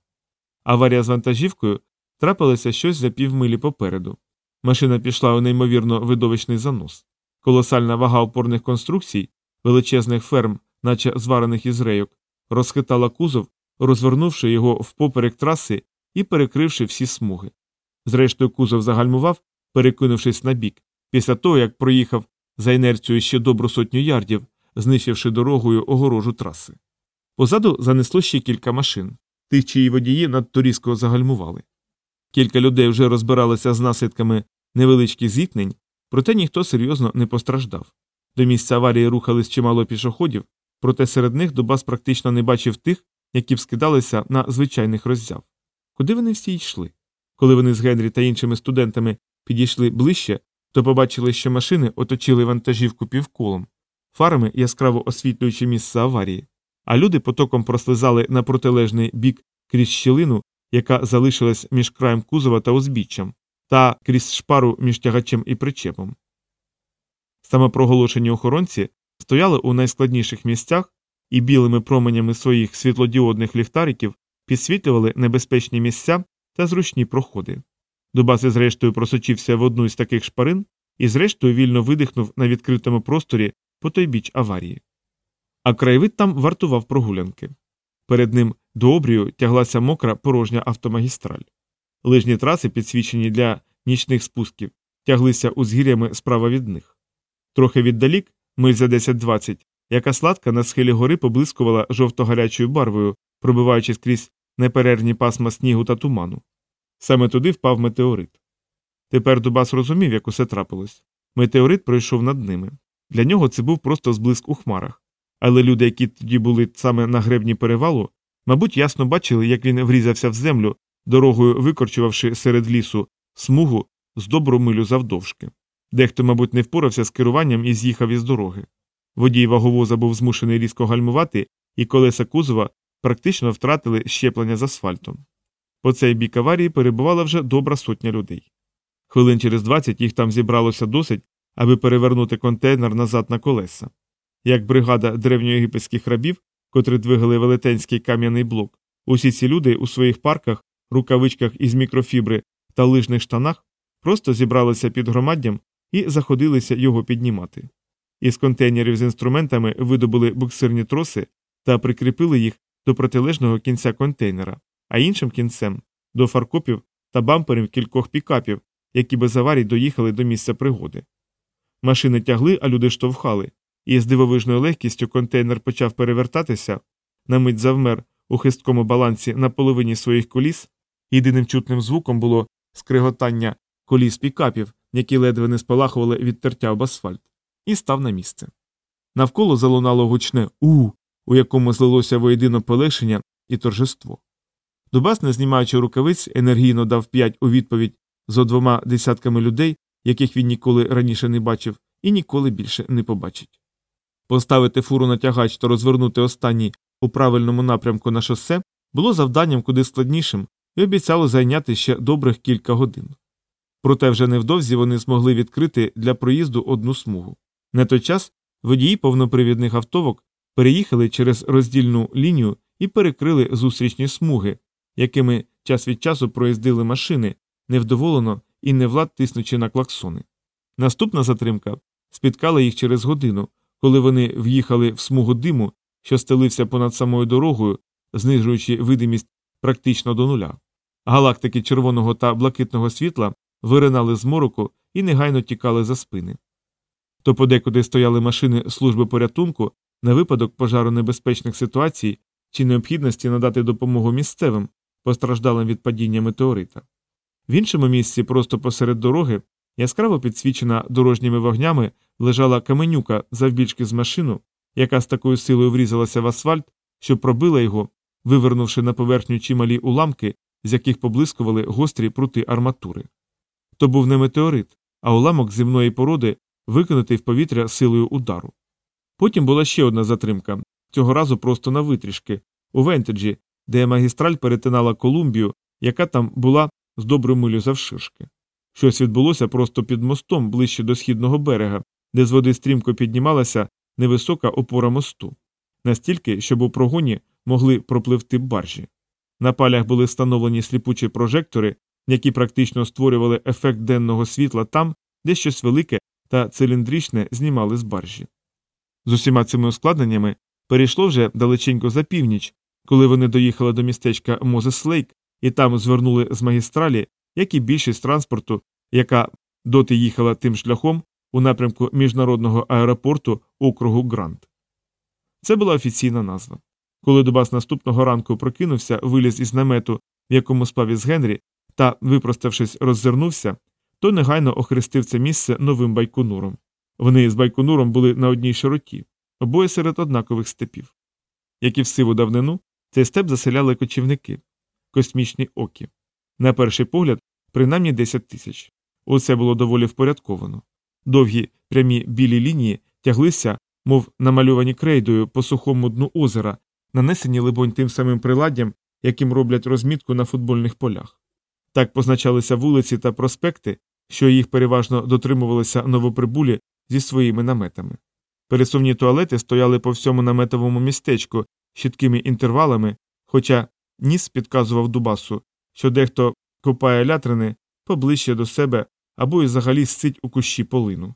[SPEAKER 1] Аварія з вантажівкою трапилася щось за півмилі попереду. Машина пішла у неймовірно видовищний занос. Колосальна вага опорних конструкцій, величезних ферм, наче зварених із рейок, розхитала кузов, розвернувши його впоперек траси і перекривши всі смуги. Зрештою, кузов загальмував, перекинувшись на бік, після того як проїхав за інерцією ще добру сотню ярдів, знищивши дорогою огорожу траси. Позаду занесло ще кілька машин, тих, чиї водії надто різко загальмували. Кілька людей вже розбиралися з наслідками невеличких зіткнень, проте ніхто серйозно не постраждав. До місця аварії рухались чимало пішоходів, проте серед них Дубас практично не бачив тих, які б скидалися на звичайних роззяв. Куди вони всі йшли? Коли вони з Генрі та іншими студентами підійшли ближче, то побачили, що машини оточили вантажівку півколом, фарами яскраво освітлюючи місце аварії, а люди потоком прослизали на протилежний бік крізь щілину, яка залишилась між краєм кузова та узбіччям, та крізь шпару між тягачем і причепом. Самопроголошені охоронці стояли у найскладніших місцях і білими променями своїх світлодіодних ліхтариків підсвітлювали небезпечні місця та зручні проходи. Дубаси зрештою просочився в одну із таких шпарин і, зрештою, вільно видихнув на відкритому просторі по той біч аварії. А краєвид там вартував прогулянки. Перед ним до обрію тяглася мокра порожня автомагістраль. Лижні траси, підсвічені для нічних спусків, тяглися узгір'ями справа від них. Трохи віддалік, миль за 10-20, яка сладка на схилі гори поблискувала жовто-гарячою барвою, пробиваючись крізь неперервні пасма снігу та туману. Саме туди впав метеорит. Тепер Дубас розумів, як усе трапилось. Метеорит пройшов над ними. Для нього це був просто зблиск у хмарах. Але люди, які тоді були саме на гребні перевалу, мабуть, ясно бачили, як він врізався в землю, дорогою викорчувавши серед лісу смугу з добру милю завдовжки. Дехто, мабуть, не впорався з керуванням і з'їхав із дороги. Водій ваговоза був змушений різко гальмувати, і колеса кузова практично втратили щеплення з асфальтом. По цей бік аварії перебувала вже добра сотня людей. Хвилин через 20 їх там зібралося досить, аби перевернути контейнер назад на колеса. Як бригада древньоєгипетських рабів, котрі двигали велетенський кам'яний блок, усі ці люди у своїх парках, рукавичках із мікрофібри та лижних штанах просто зібралися під громаддям і заходилися його піднімати. Із контейнерів з інструментами видобули буксирні троси та прикріпили їх до протилежного кінця контейнера, а іншим кінцем до фаркопів та бамперів кількох пікапів, які без аварій доїхали до місця пригоди. Машини тягли, а люди штовхали, і з дивовижною легкістю контейнер почав перевертатися, на мить завмер у хисткому балансі на половині своїх коліс. Єдиним чутним звуком було скриготання коліс пікапів, які ледве не спалахували від тертя об асфальт, і став на місце. Навколо залунало гучне у, у якому злилося воєдино полегшення і торжество. Дубас, не знімаючи рукавиць, енергійно дав п'ять у відповідь зо двома десятками людей, яких він ніколи раніше не бачив і ніколи більше не побачить. Поставити фуру на тягач та розвернути останній у правильному напрямку на шосе було завданням куди складнішим і обіцяло зайняти ще добрих кілька годин. Проте вже невдовзі вони змогли відкрити для проїзду одну смугу. На той час водії повнопривідних автовок переїхали через роздільну лінію і перекрили зустрічні смуги, якими час від часу проїздили машини, невдоволено і невлад тиснучи на клаксони. Наступна затримка спіткала їх через годину, коли вони в'їхали в смугу диму, що стелився понад самою дорогою, знижуючи видимість практично до нуля. Галактики червоного та блакитного світла виринали з мороку і негайно тікали за спини. То подекуди стояли машини служби порятунку на випадок пожаронебезпечних ситуацій чи необхідності надати допомогу місцевим, постраждалим від падіння метеорита. В іншому місці, просто посеред дороги, яскраво підсвічена дорожніми вогнями, лежала каменюка завбільшки з машину, яка з такою силою врізалася в асфальт, що пробила його, вивернувши на поверхню чималі уламки, з яких поблискували гострі прути арматури. То був не метеорит, а уламок земної породи, викинутий в повітря силою удару. Потім була ще одна затримка, цього разу просто на витрішки, у Вентеджі, де магістраль перетинала Колумбію, яка там була з доброю милю завширшки. Щось відбулося просто під мостом ближче до східного берега, де з води стрімко піднімалася невисока опора мосту, настільки, щоб у прогоні могли пропливти баржі. На палях були встановлені сліпучі прожектори, які практично створювали ефект денного світла там, де щось велике та циліндричне знімали з баржі. З усіма цими ускладненнями перейшло вже далеченько за північ, коли вони доїхали до містечка Мозес Лейк і там звернули з магістралі, як і більшість транспорту, яка доти їхала тим шляхом у напрямку міжнародного аеропорту округу Грант. Це була офіційна назва. Коли Дубас наступного ранку прокинувся, виліз із намету, в якому спав із Генрі, та, випроставшись, роззирнувся, то негайно охрестив це місце новим байконуром. Вони з байконуром були на одній широті, обоє серед однакових степів. Як і в сиву давнину, цей степ заселяли кочівники, космічні окі. На перший погляд, принаймні 10 тисяч. Усе було доволі впорядковано. Довгі прямі білі лінії тяглися, мов намальовані крейдою по сухому дну озера, нанесені, либонь, тим самим приладдям, яким роблять розмітку на футбольних полях. Так позначалися вулиці та проспекти, що їх переважно дотримувалися новоприбулі зі своїми наметами. Пересувні туалети стояли по всьому наметовому містечку з чіткими інтервалами, хоча ніс підказував Дубасу, що дехто копає лятрини поближче до себе або й взагалі сцить у кущі полину.